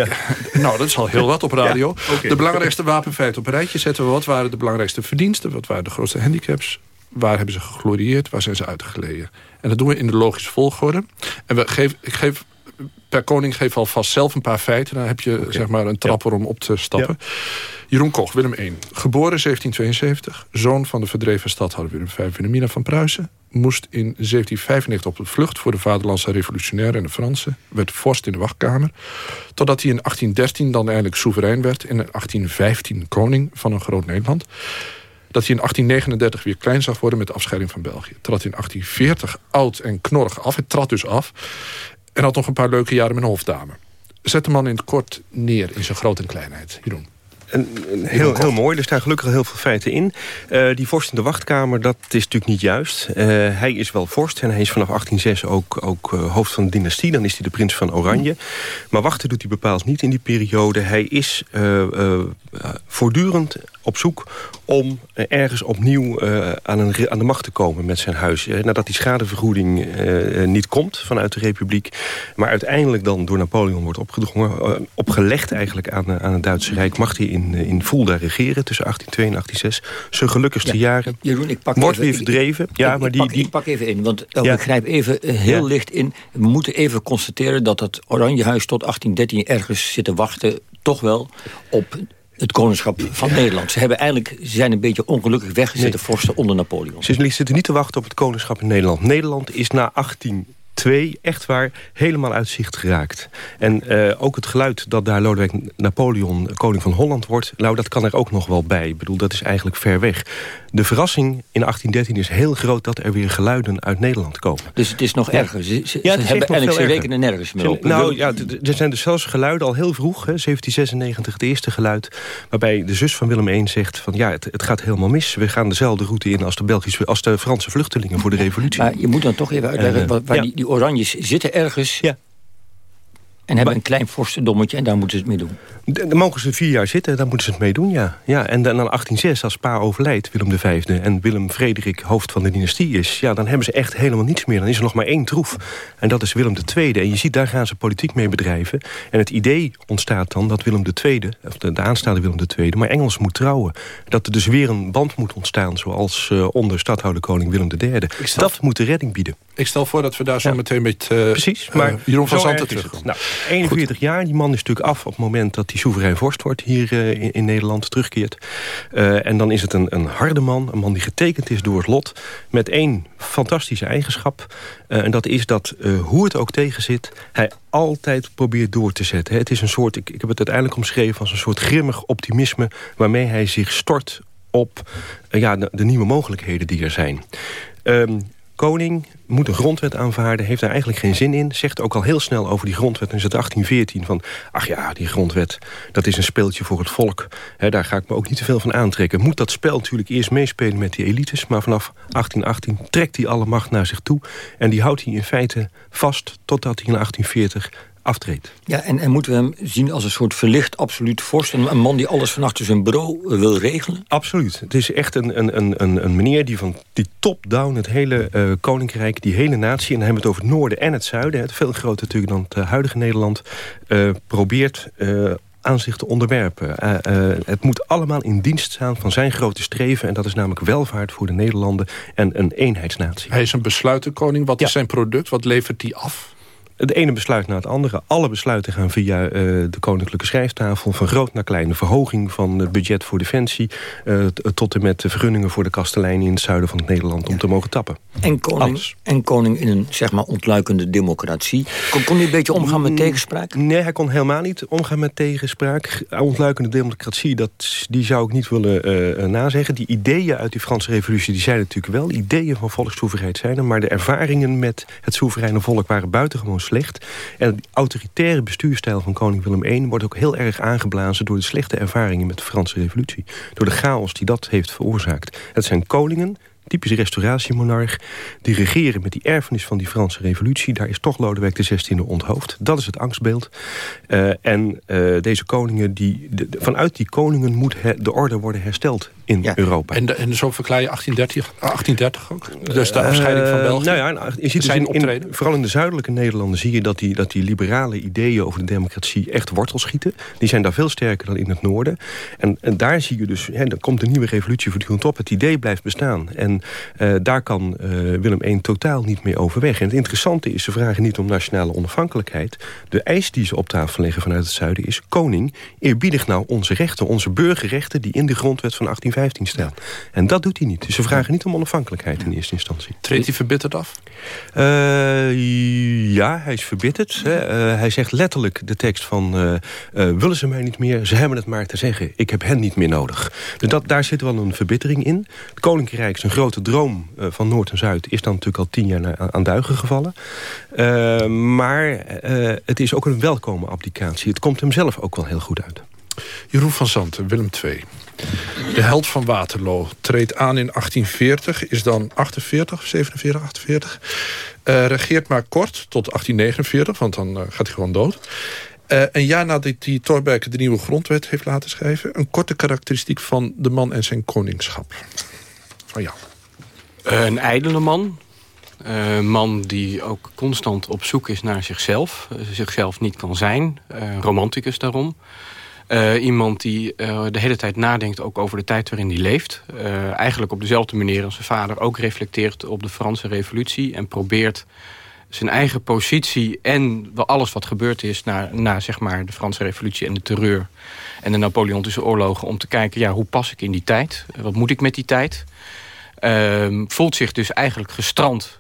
nou, dat is al heel wat op radio. Ja. De belangrijkste wapenfeiten op een rijtje zetten we. Wat waren de belangrijkste verdiensten? Wat waren de grootste handicaps? Waar hebben ze geglorieerd? Waar zijn ze uitgeleden? En dat doen we in de logische volgorde. En we geef, ik geef per koning geef alvast zelf een paar feiten. Dan heb je zeg maar een trapper om op te stappen. Jeroen Koch, Willem I. Geboren 1772. Zoon van de verdreven stadhouder Willem V. Wilhelmina van Pruisen. Moest in 1795 op de vlucht voor de vaderlandse revolutionairen en de Fransen. Werd vorst in de wachtkamer. Totdat hij in 1813 dan eindelijk soeverein werd. En in 1815 koning van een groot Nederland. Dat hij in 1839 weer klein zag worden met de afscheiding van België. Trad in 1840 oud en knorrig af. Het trad dus af. En had nog een paar leuke jaren met een hofdame. Zet de man in het kort neer in zijn groot en kleinheid. Jeroen. En, en heel, heel mooi, er staan gelukkig al heel veel feiten in. Eh, die vorst in de wachtkamer, dat is natuurlijk niet juist. Eh, hij is wel vorst en hij is vanaf 1806 ook, ook eh, hoofd van de dynastie. Dan is hij de prins van Oranje. Maar wachten doet hij bepaald niet in die periode. Hij is voortdurend op zoek om eh, ergens opnieuw eh, aan, een, aan de macht te komen met zijn huis. Eh, nadat die schadevergoeding niet komt vanuit de republiek... maar uiteindelijk dan door Napoleon wordt opgedrongen... opgelegd eigenlijk aan, aan het Duitse Rijk... mag hij in, in Fulda regeren tussen 1802 en 1806. Zijn gelukkigste Ja, jaren. Jeroen, ik pak Wordt even- weer ik- verdreven. ja, ik, maar ik die, pak, die, ik pak even in, want oh, Ja. ik grijp even heel Ja. licht in. We moeten even constateren dat het Oranjehuis tot 1813 ergens zit te wachten... toch wel op het koningschap van Nederland. Ze hebben eigenlijk, ze zijn een beetje ongelukkig weggezette Nee. vorsten onder Napoleon. Ze zitten niet te wachten op het koningschap in Nederland. Nederland is na 1802 echt waar helemaal uit zicht geraakt. En eh, ook het geluid dat daar Lodewijk Napoleon koning van Holland wordt... nou, dat kan er ook nog wel bij. Ik bedoel, dat is eigenlijk ver weg. De verrassing in 1813 is heel groot dat er weer geluiden uit Nederland komen. Dus het is nog erger. Ze, ze, Ja, ze het is hebben nog ze rekenen nergens meer op. Nou ja, er zijn dus zelfs geluiden al heel vroeg, hè, 1796 het eerste geluid... waarbij de zus van Willem I zegt van ja, het, het gaat helemaal mis. We gaan dezelfde route in als de, Belgische, als de Franse vluchtelingen voor de revolutie. Maar je moet dan toch even uitleggen, Eh, waar, waar ja. die, die oranjes zitten ergens... Ja. En hebben een klein vorstendommetje en daar moeten ze het mee doen. Dan mogen ze vier jaar zitten, dan moeten ze het meedoen, ja. ja en dan 1806, als pa overlijdt, Willem V... en Willem Frederik hoofd van de dynastie is... ja, dan hebben ze echt helemaal niets meer. Dan is er nog maar één troef. En dat is Willem II. En je ziet, daar gaan ze politiek mee bedrijven. En het idee ontstaat dan dat Willem II, of de, de aanstaande Willem II... maar Engels moet trouwen. Dat er dus weer een band moet ontstaan... zoals eh, onder stadhouder koning Willem III. Dat moet de redding bieden. Ik stel voor dat we daar zo meteen met uh, Precies, maar Jeroen van Zanten erg is terug het. Nou, 41 jaar, die man is natuurlijk af op het moment dat hij soeverein vorst wordt hier uh, in, in, Nederland, terugkeert. En dan is het een, een, harde man, een man die getekend is door het lot, met één fantastische eigenschap. En dat is dat, hoe het ook tegen zit, hij altijd probeert door te zetten. Het is een soort, ik, ik heb het uiteindelijk omschreven als een soort grimmig optimisme, waarmee hij zich stort op ja, de, de nieuwe mogelijkheden die er zijn. Um, koning moet een grondwet aanvaarden, heeft daar eigenlijk geen zin in. Zegt ook al heel snel over die grondwet in 1814 van... ach ja, die grondwet, dat is een speeltje voor het volk. daar ga ik me ook niet te veel van aantrekken. Moet dat spel natuurlijk eerst meespelen met die elites... maar vanaf 1818 trekt hij alle macht naar zich toe... en die houdt hij in feite vast totdat hij in 1840 aftreedt. Ja, en, en moeten we hem zien als een soort verlicht absoluut vorst... een man die alles van achter zijn bureau eh, wil regelen? Absoluut. Het is echt een, een, een, een meneer die van die top-down... het hele uh, koninkrijk, die hele natie... en dan hebben we het over het noorden en het zuiden... het veel groter natuurlijk dan het eh, huidige Nederland... Uh, probeert aan zich te onderwerpen. het moet allemaal in dienst staan van zijn grote streven... en dat is namelijk welvaart voor de Nederlanden en een eenheidsnatie. Hij is een besluitenkoning. Wat is zijn product? Wat levert hij af? Het ene besluit na het andere. Alle besluiten gaan via uh, de koninklijke schrijftafel. Van groot naar klein. verhoging van het budget voor defensie. Uh, tot en met de vergunningen voor de kasteleinen in het zuiden van het Nederland. Om te mogen tappen. En koning, en koning in een zeg maar ontluikende democratie. Kon, kon hij een beetje omgaan met mm, tegenspraak? Nee, hij kon helemaal niet omgaan met tegenspraak. Ontluikende democratie, dat, die zou ik niet willen uh, nazeggen. Die ideeën uit die Franse revolutie, die zijn natuurlijk wel. Ideeën van volkssoevereiniteit zijn er. Maar de ervaringen met het soevereine volk waren buitengewoon slecht. En de autoritaire bestuurstijl van koning Willem I... wordt ook heel erg aangeblazen door de slechte ervaringen met de Franse revolutie. Door de chaos die dat heeft veroorzaakt. Het zijn koningen typische restauratiemonarch... die regeren met die erfenis van die Franse revolutie. Daar is toch Lodewijk XVI onthoofd. Dat is het angstbeeld. Uh, en uh, deze koningen, die, vanuit die koningen moet de orde worden hersteld in ja. Europa. En, de, en zo verklaar je 1830, 1830 ook? Dus de afscheiding van België? Uh, nou ja, je ziet dus in, in, vooral in de zuidelijke Nederlanden zie je dat die, dat die liberale ideeën over de democratie echt wortel schieten. Die zijn daar veel sterker dan in het noorden. En, en daar zie je dus, hè, dan komt de nieuwe revolutie voortdurend op. Het idee blijft bestaan. En uh, daar kan uh, Willem I totaal niet meer overweg. En het interessante is, ze vragen niet om nationale onafhankelijkheid. De eis die ze op tafel leggen vanuit het zuiden is... koning, eerbiedig nou onze rechten, onze burgerrechten... die in de grondwet van 1815 staan. En dat doet hij niet. Dus ze vragen niet om onafhankelijkheid in eerste instantie. Treedt hij verbitterd af? Uh, ja, hij is verbitterd. Hè. hij zegt letterlijk de tekst van... willen ze mij niet meer, ze hebben het maar te zeggen. Ik heb hen niet meer nodig. Dus dat, daar zit wel een verbittering in. Het koninkrijk is een grote droom eh, van Noord en Zuid is dan natuurlijk al tien jaar aan duigen gevallen. Uh, maar uh, het is ook een welkome applicatie. Het komt hem zelf ook wel heel goed uit. Jeroen van Zanten, Willem II. De held van Waterloo treedt aan in 1840, is dan 48, 47, 48. Uh, regeert maar kort, tot 1849, want dan uh, gaat hij gewoon dood. Uh, een jaar nadat hij Thorbecke de nieuwe grondwet heeft laten schrijven... een korte karakteristiek van de man en zijn koningschap. Van jou. Eh, een ijdele man. Eh, een man die ook constant op zoek is naar zichzelf. Zichzelf niet kan zijn. romanticus daarom. Iemand die de hele tijd nadenkt ook over de tijd waarin hij leeft. eigenlijk op dezelfde manier als zijn vader ook reflecteert op de Franse revolutie. En probeert zijn eigen positie en alles wat gebeurd is... na, na zeg maar, de Franse revolutie en de terreur en de Napoleontische oorlogen... om te kijken, ja, hoe pas ik in die tijd? Wat moet ik met die tijd? Uh, voelt zich dus eigenlijk gestrand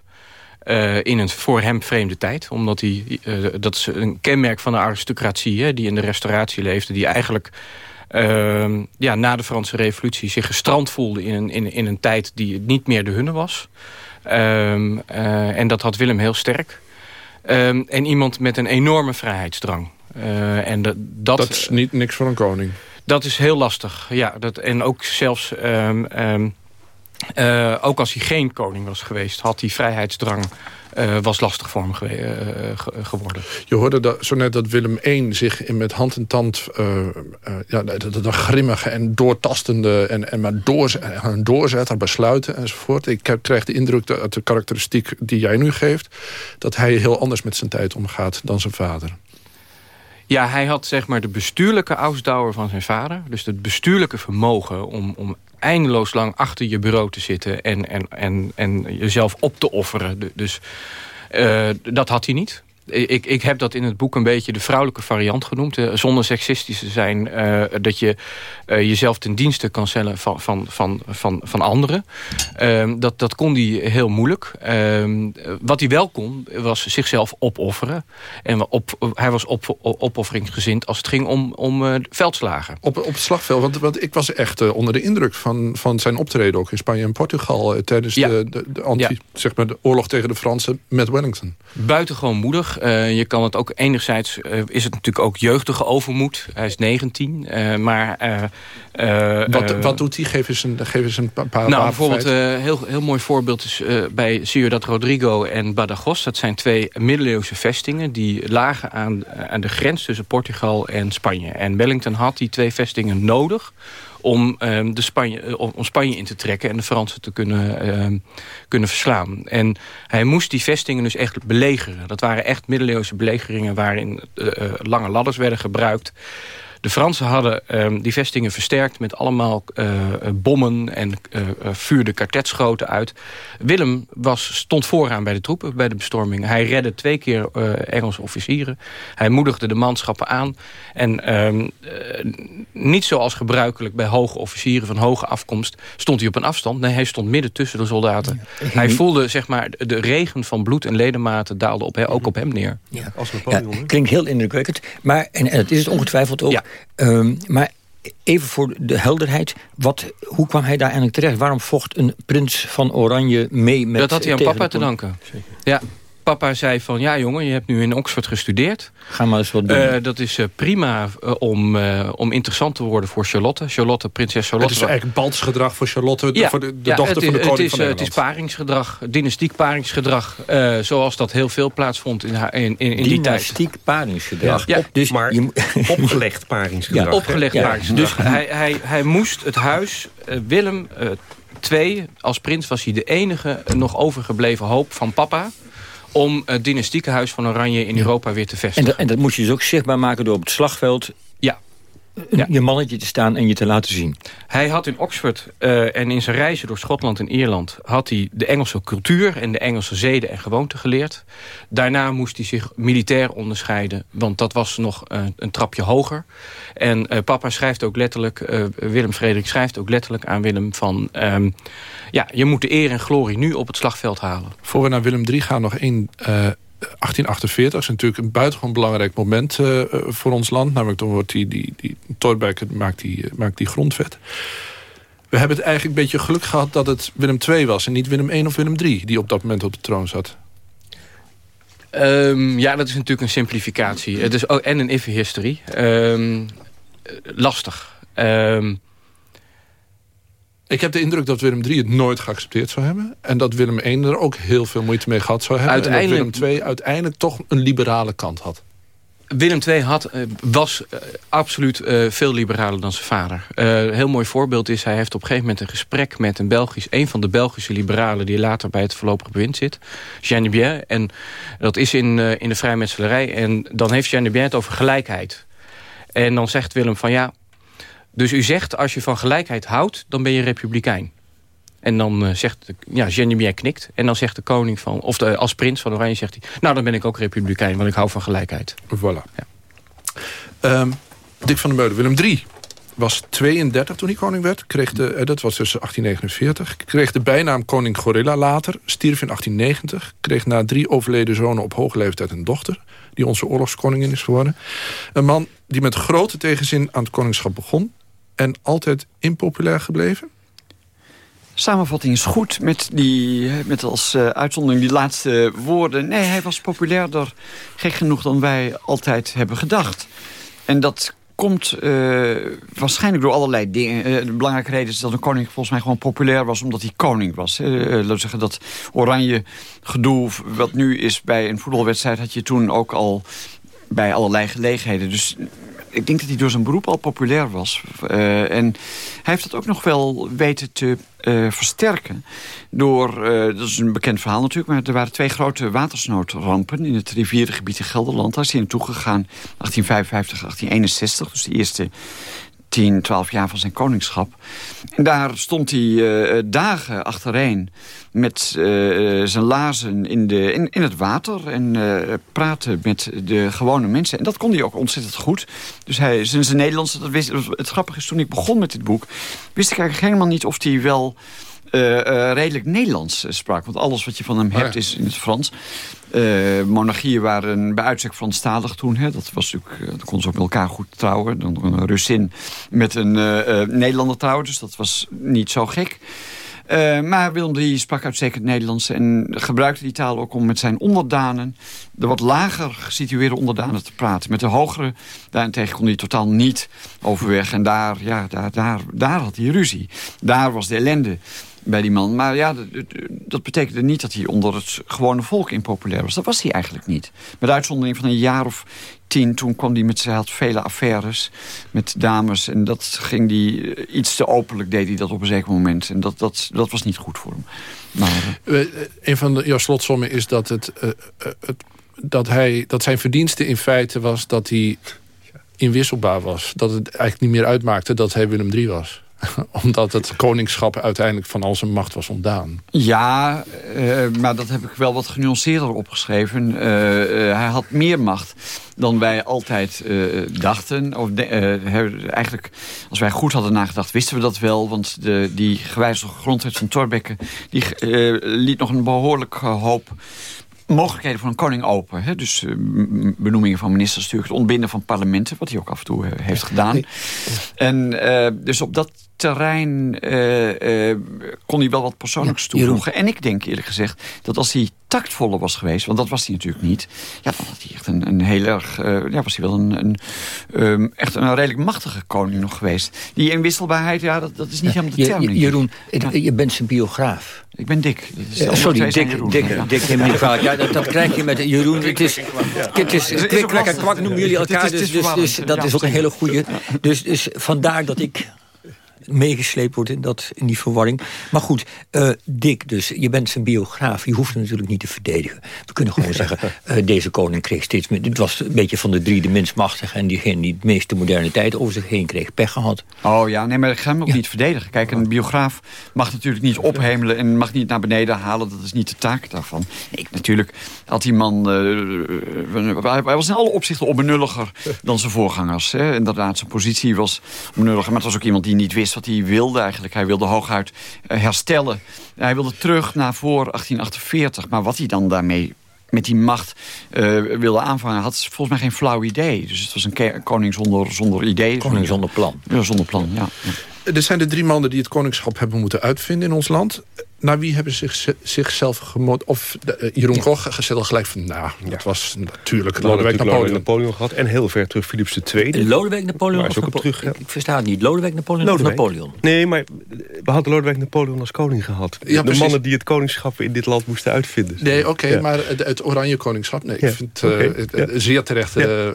uh, in een voor hem vreemde tijd. Omdat hij, uh, dat is een kenmerk van de aristocratie... Hè, die in de restauratie leefde, die eigenlijk... Uh, ja, na de Franse revolutie zich gestrand voelde in een, in, in een tijd die niet meer de hunne was. Ehm, uh, en dat had Willem heel sterk. Um, en iemand met een enorme vrijheidsdrang. en dat, dat, dat is niet niks voor een koning. Dat is heel lastig, ja. Dat, en ook zelfs um, uh, ook als hij geen koning was geweest, had die vrijheidsdrang uh, was lastig voor hem ge uh, geworden. Je hoorde dat, zo net dat Willem I zich in met hand en tand... ja, dat, dat grimmige en doortastende en, en maar doorzetten, doorzetter, besluiten enzovoort. Ik heb, krijg de indruk dat de karakteristiek die jij nu geeft... dat hij heel anders met zijn tijd omgaat dan zijn vader. Ja, hij had zeg maar de bestuurlijke ausdauer van zijn vader. Dus het bestuurlijke vermogen om, om eindeloos lang achter je bureau te zitten... en, en, en, en jezelf op te offeren. Dus uh, dat had hij niet. Ik, ik heb dat in het boek een beetje de vrouwelijke variant genoemd. zonder seksistisch te zijn. dat je jezelf ten dienste kan stellen van, van, van, van, van anderen. Ehm, dat, dat kon hij heel moeilijk. Ehm, wat hij wel kon, was zichzelf opofferen. En op, hij was op, opofferingsgezind als het ging om, om veldslagen. Op, op het slagveld, want, want ik was echt onder de indruk van, van zijn optreden... ook in Spanje en Portugal tijdens de, de, de, anti, zeg maar de oorlog tegen de Fransen met Wellington. Buitengewoon moedig. Uh, je kan het ook enigszins, uh, is het natuurlijk ook jeugdige overmoed. Hij is 19, uh, eh, maar... wat, wat doet hij? Geef eens een, geef eens een paar Nou, bijvoorbeeld een heel, heel mooi voorbeeld is bij Ciudad Rodrigo en Badajoz. Dat zijn twee middeleeuwse vestingen die lagen aan, aan de grens tussen Portugal en Spanje. En Wellington had die twee vestingen nodig om, um, de Spanje, eh, Spanje in te trekken en de Fransen te kunnen, uh, kunnen verslaan. En hij moest die vestingen dus echt belegeren. Dat waren echt middeleeuwse belegeringen waarin uh, lange ladders werden gebruikt. De Fransen hadden um, die vestingen versterkt met allemaal uh, bommen en uh, vuurde kartetschoten uit. Willem was, stond vooraan bij de troepen, bij de bestorming. Hij redde twee keer uh, Engelse officieren. Hij moedigde de manschappen aan. En um, niet zoals gebruikelijk bij hoge officieren van hoge afkomst... stond hij op een afstand. Nee, hij stond midden tussen de soldaten. Hij voelde, zeg maar, de regen van bloed en ledematen daalde op, ook op hem neer. Ja, als ja, klinkt heel indrukwekkend. Maar, en, en het is het ongetwijfeld ook... Ja. Um, maar even voor de helderheid, wat, hoe kwam hij daar eigenlijk terecht? Waarom vocht een prins van Oranje mee met... Dat had hij aan papa te danken. Zeker. Ja, papa zei van... ja jongen, je hebt nu in Oxford gestudeerd. Ga maar eens wat doen. Uh, dat is uh, prima uh, om, om interessant te worden voor Charlotte. Charlotte, prinses Charlotte. Het is eigenlijk balsgedrag voor Charlotte, ja, voor de, de ja, dochter is, van de koning het is, van Het is paringsgedrag, dynastiek paringsgedrag. zoals dat heel veel plaatsvond in, in, in, in die tijd. Dynastiek paringsgedrag. Ja, dus maar je, opgelegd paringsgedrag. Ja, opgelegd paringsgedrag. Dus hij, hij, hij moest het huis, Willem... II, als prins was hij de enige nog overgebleven hoop van papa om het dynastieke huis van Oranje in Europa weer te vestigen. En, en, dat moet je dus ook zichtbaar maken door op het slagveld... Ja. Je mannetje te staan en je te laten zien. Hij had in Oxford uh, en in zijn reizen door Schotland en Ierland... had hij de Engelse cultuur en de Engelse zeden en gewoonten geleerd. Daarna moest hij zich militair onderscheiden... want dat was nog uh, een trapje hoger. En uh, papa schrijft ook letterlijk... Willem Frederik schrijft ook letterlijk aan Willem van... Um, ja, je moet de eer en glorie nu op het slagveld halen. Voor we naar Willem III gaan nog één... 1848 is natuurlijk een buitengewoon belangrijk moment uh, voor ons land. Namelijk toen wordt die, die, die maakt die, maakt die grondwet. We hebben het eigenlijk een beetje geluk gehad dat het Willem II was... en niet Willem I of Willem III die op dat moment op de troon zat. Um, ja, dat is natuurlijk een simplificatie. Het is ook, en een if-history. Um, lastig. Um, ik heb de indruk dat Willem III het nooit geaccepteerd zou hebben. En dat Willem I er ook heel veel moeite mee gehad zou hebben. Uiteindelijk... En dat Willem II uiteindelijk toch een liberale kant had. Willem II had, uh, was uh, absoluut uh, veel liberaler dan zijn vader. Een heel mooi voorbeeld is, hij heeft op een gegeven moment een gesprek met een Belgisch, een van de Belgische liberalen die later bij het voorlopig bewind zit, Jean Bien. En dat is in, in de vrijmetselarij. En dan heeft Jean Bien het over gelijkheid. En dan zegt Willem van ja, dus u zegt, als je van gelijkheid houdt, dan ben je republikein. En dan uh, zegt, ja, Geneviève knikt. En dan zegt de koning van, of de, als prins van Oranje zegt hij... nou, dan ben ik ook republikein, want ik hou van gelijkheid. Voilà. Ja. Um, Dick van der Meulen, Willem III was 32 toen hij koning werd. Kreeg de, eh, dat was tussen 1849. Kreeg de bijnaam koning Gorilla later. Stierf in 1890. Kreeg na drie overleden zonen op hoge leeftijd een dochter. Die onze oorlogskoningin is geworden. Een man die met grote tegenzin aan het koningschap begon en altijd impopulair gebleven? Samenvatting is goed met, die, met als uh, uitzondering die laatste woorden. Nee, hij was populairder, gek genoeg, dan wij altijd hebben gedacht. En dat komt uh, waarschijnlijk door allerlei dingen. Uh, de belangrijke reden is dat een koning volgens mij gewoon populair was... omdat hij koning was. Laten we zeggen dat oranje gedoe wat nu is bij een voetbalwedstrijd... had je toen ook al bij allerlei gelegenheden. Dus ik denk dat hij door zijn beroep al populair was. Uh, en hij heeft dat ook nog wel weten te uh, versterken. Door, uh, dat is een bekend verhaal natuurlijk... maar er waren twee grote watersnoodrampen... in het rivierengebied in Gelderland. Daar is hij naartoe gegaan 1855, 1861. Dus de eerste 10, 12 jaar van zijn koningschap. En daar stond hij dagen achtereen met zijn lazen in, de, in, in het water... en praten met de gewone mensen. En dat kon hij ook ontzettend goed. Dus hij, zijn, zijn Nederlands, dat wist, het grappige is, toen ik begon met dit boek... wist ik eigenlijk helemaal niet of hij wel... redelijk Nederlands sprak. Want alles wat je van hem hebt is in het Frans. Uh, monarchieën waren bij uitstek Franstalig toen. Hè. Dat was natuurlijk, uh, dan konden ze ook met elkaar goed trouwen. Dan een Russin met een uh, Nederlander trouwen. Dus dat was niet zo gek. maar Willem III sprak uitstekend Nederlands en gebruikte die taal ook om met zijn onderdanen, de wat lager gesitueerde onderdanen te praten. Met de hogere, daarentegen kon hij totaal niet overweg. En daar, ja, daar, daar, daar had hij ruzie. Daar was de ellende bij die man. Maar ja, dat, betekende niet dat hij onder het gewone volk impopulair was. Dat was hij eigenlijk niet. Met uitzondering van een jaar of tien, toen kwam hij met... Hij had vele affaires met dames. En dat ging hij eh, iets te openlijk, deed hij dat op een zeker moment. En dat, dat, dat was niet goed voor hem. Maar, uh, een van de, jouw slotsommen is dat, het, het, dat, hij, dat zijn verdienste in feite was... dat hij inwisselbaar was. Dat het eigenlijk niet meer uitmaakte dat hij Willem III was. Omdat het koningschap uiteindelijk van al zijn macht was ontdaan. Ja, uh, maar dat heb ik wel wat genuanceerder opgeschreven. Uh, uh, hij had meer macht dan wij altijd dachten. Of eigenlijk, als wij goed hadden nagedacht, wisten we dat wel. Want de, die gewijzigde grondwet van Thorbecke... die liet nog een behoorlijke hoop mogelijkheden voor een koning open. Hè? Dus uh, benoemingen van ministers, natuurlijk het ontbinden van parlementen... wat hij ook af en toe heeft gedaan. En uh, dus op dat terrein uh, uh, kon hij wel wat persoonlijks ja, toevoegen. En ik denk eerlijk gezegd dat als hij tactvoller was geweest... want dat was hij natuurlijk niet... ja, dan had hij echt een, een heel erg... Uh, ja, was hij wel een, een um, echt een redelijk machtige koning nog geweest. Die inwisselbaarheid, ja, dat, dat is niet helemaal de term. Je, Jeroen, ja. je bent zijn biograaf. Ik ben dik. Uh, sorry, dik, Jeroen, dik, ja. dik, dik, dik ja, dat, dat krijg je met Jeroen. Het is, het is, kwik, kwak en kwak noemen jullie elkaar, dus, dus, dus dat is ook een hele goede. Dus, dus vandaar dat ik meegesleept wordt in, dat, in die verwarring. Maar goed, uh, Dick dus, je bent zijn biograaf. Je hoeft hem natuurlijk niet te verdedigen. We kunnen gewoon zeggen, uh, deze koning kreeg steeds meer... Dit was een beetje van de drie de minst machtige... en diegene die het meeste moderne tijd over zich heen kreeg, pech gehad. Oh ja, nee, maar ik ga hem ook ja. niet verdedigen. Kijk, een biograaf mag natuurlijk niet ophemelen... en mag niet naar beneden halen. Dat is niet de taak daarvan. Ik natuurlijk had die man... Uh, hij was in alle opzichten onbenulliger dan zijn voorgangers. Hè. Inderdaad, zijn positie was onbenulliger. Maar het was ook iemand die niet wist wat hij wilde eigenlijk. Hij wilde hooguit uh, herstellen. Hij wilde terug naar voor 1848. Maar wat hij dan daarmee met die macht uh, wilde aanvangen... had volgens mij geen flauw idee. Dus het was een koning zonder, zonder idee. Koning zonder plan. Ja, zonder plan, ja. Er zijn de drie mannen die het koningschap hebben moeten uitvinden in ons land naar wie hebben ze zich, zichzelf gemod... Of uh, Jeroen ja. Koch al gelijk van... nou, ja. dat was natuurlijk Lodewijk Napoleon. Napoleon gehad. En heel ver terug Philips II. Lodewijk Napoleon of Napo terug, ja. Ik versta het niet. Lodewijk Napoleon Lodewijk. of Napoleon? Nee, maar we hadden Lodewijk Napoleon als koning gehad. Ja, de precies. mannen die het koningschap in dit land moesten uitvinden. Nee, oké, okay, maar het, het, Oranje Koningschap... nee, ik vind het okay. uh, zeer terecht... Uh,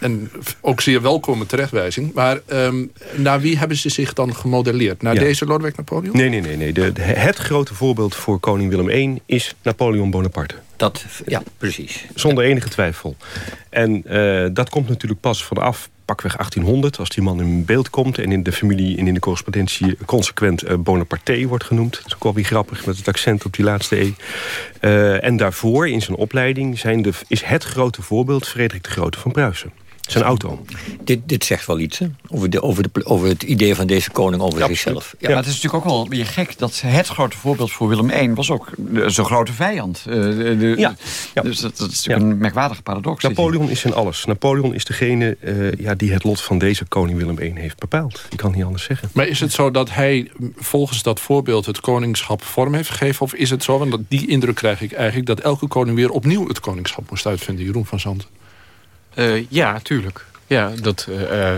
en ook zeer welkome terechtwijzing. Maar um, naar wie hebben ze zich dan gemodelleerd? Naar deze Lodewijk Napoleon? Nee, nee, nee. nee. De, de, het grote voorbeeld voor koning Willem I is Napoleon Bonaparte. Dat, ja, precies. Zonder enige twijfel. En uh, dat komt natuurlijk pas vanaf pakweg 1800, als die man in beeld komt... en in de familie en in de correspondentie consequent uh, Bonaparte wordt genoemd. Dat is ook wel weer grappig, met het accent op die laatste E. Uh, en daarvoor, in zijn opleiding, zijn de, is het grote voorbeeld... Frederik de Grote van Pruisen. Zijn auto. Dit, dit zegt wel iets, hè? Over, de, over, de, over het idee van deze koning over ja, zichzelf. Ja, ja, maar het is natuurlijk ook wel weer gek... dat het grote voorbeeld voor Willem I was ook zo'n grote vijand. Uh, de, ja. ja. Dus dat, dat is natuurlijk een merkwaardige paradox. Napoleon is in alles. Napoleon is degene uh, ja, die het lot van deze koning Willem I heeft bepaald. Ik kan niet anders zeggen. Maar is het zo dat hij volgens dat voorbeeld het koningschap vorm heeft gegeven? Of is het zo, want die indruk krijg ik eigenlijk... dat elke koning weer opnieuw het koningschap moest uitvinden? Jeroen van Zanten. Uh, ja, tuurlijk. Ja, dat, uh,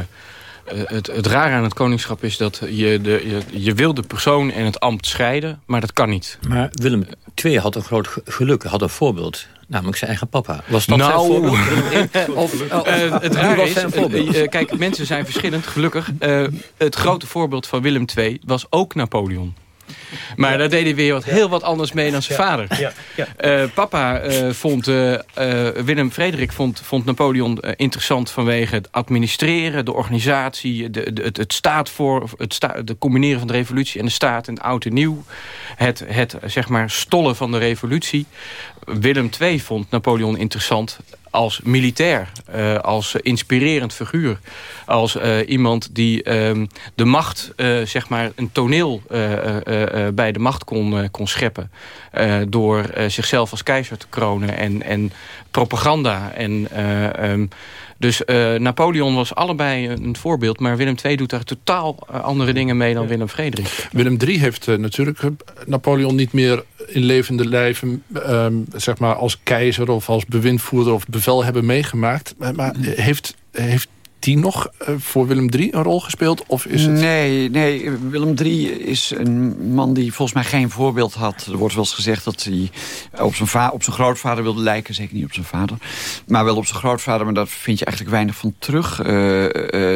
het, het rare aan het koningschap is dat je, de, je, je wil de persoon en het ambt scheiden, maar dat kan niet. Maar Willem II had een groot geluk, had een voorbeeld. Namelijk zijn eigen papa. Was dat nou, zijn voorbeeld? of, of, uh, het raar is, uh, kijk, mensen zijn verschillend, gelukkig. Uh, het grote voorbeeld van Willem II was ook Napoleon. Maar daar deed hij weer wat, heel wat anders mee dan zijn vader. Uh, papa uh, vond, uh, Willem Frederik vond, vond Napoleon interessant vanwege het administreren, de organisatie, de, de, het, het staat voor, het sta, de combineren van de revolutie en de staat en oud en nieuw. Het, het zeg maar stollen van de revolutie. Willem II vond Napoleon interessant als militair, uh, als inspirerend figuur. Als uh, iemand die uh, de macht, uh, zeg maar een toneel bij de macht kon, kon scheppen. door zichzelf als keizer te kronen en, en propaganda. En, um, dus Napoleon was allebei een voorbeeld. Maar Willem II doet daar totaal andere dingen mee dan Willem Frederik. Willem III heeft natuurlijk Napoleon niet meer in levende lijven... Um, zeg maar als keizer of als bewindvoerder of bevelhebber meegemaakt. Maar, maar heeft, heeft die nog uh, voor Willem III een rol gespeeld? Of is het... Nee, nee, Willem III is een man die volgens mij geen voorbeeld had. Er wordt wel eens gezegd dat hij op zijn, op zijn grootvader wilde lijken. Zeker niet op zijn vader. Maar wel op zijn grootvader, maar daar vind je eigenlijk weinig van terug. Uh, uh,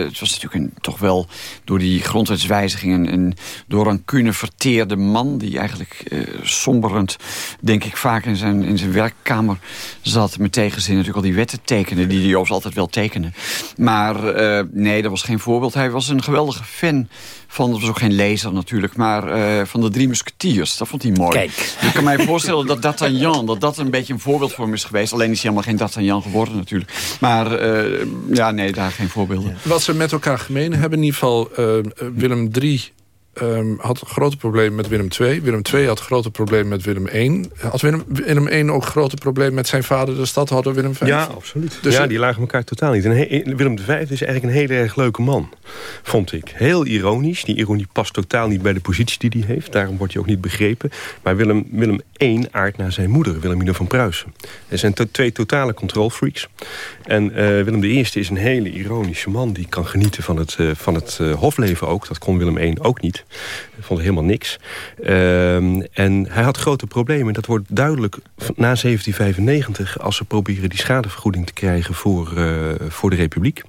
het was natuurlijk een, toch wel door die grondwetswijzigingen... een door rancune verteerde man... die eigenlijk somberend, denk ik, vaak in zijn, in zijn werkkamer zat... met tegenzin natuurlijk al die wetten tekenen... die hij Joost altijd wel tekenen. Maar uh, nee, dat was geen voorbeeld. Hij was een geweldige fan van, dat was ook geen lezer natuurlijk, maar uh, van de Drie Musketeers. Dat vond hij mooi. Kijk. Ik kan mij voorstellen dat D'Artagnan, dat dat een beetje een voorbeeld voor hem is geweest. Alleen is hij helemaal geen D'Artagnan geworden natuurlijk. Maar uh, ja, nee, daar geen voorbeelden. Wat ze met elkaar gemeen hebben, in ieder geval Willem III um, had grote problemen met Willem II. Willem II had grote problemen met Willem I. Had Willem, Willem I ook grote problemen met zijn vader de stadhouder Willem V? Ja, absoluut. Dus ja, die lagen elkaar totaal niet. En Willem V is eigenlijk een hele erg leuke man, vond ik. Heel ironisch. Die ironie past totaal niet bij de positie die hij heeft. Daarom wordt hij ook niet begrepen. Maar Willem, Willem I aardt naar zijn moeder, Wilhelmina van Pruisen. Er zijn to twee totale controlfreaks. En uh, Willem I is een hele ironische man. Die kan genieten van het, uh, van het uh, hofleven ook. Dat kon Willem I ook niet. Vond helemaal niks. Ehm, en hij had grote problemen. Dat wordt duidelijk na 1795... als ze proberen die schadevergoeding te krijgen voor, uh, voor de Republiek.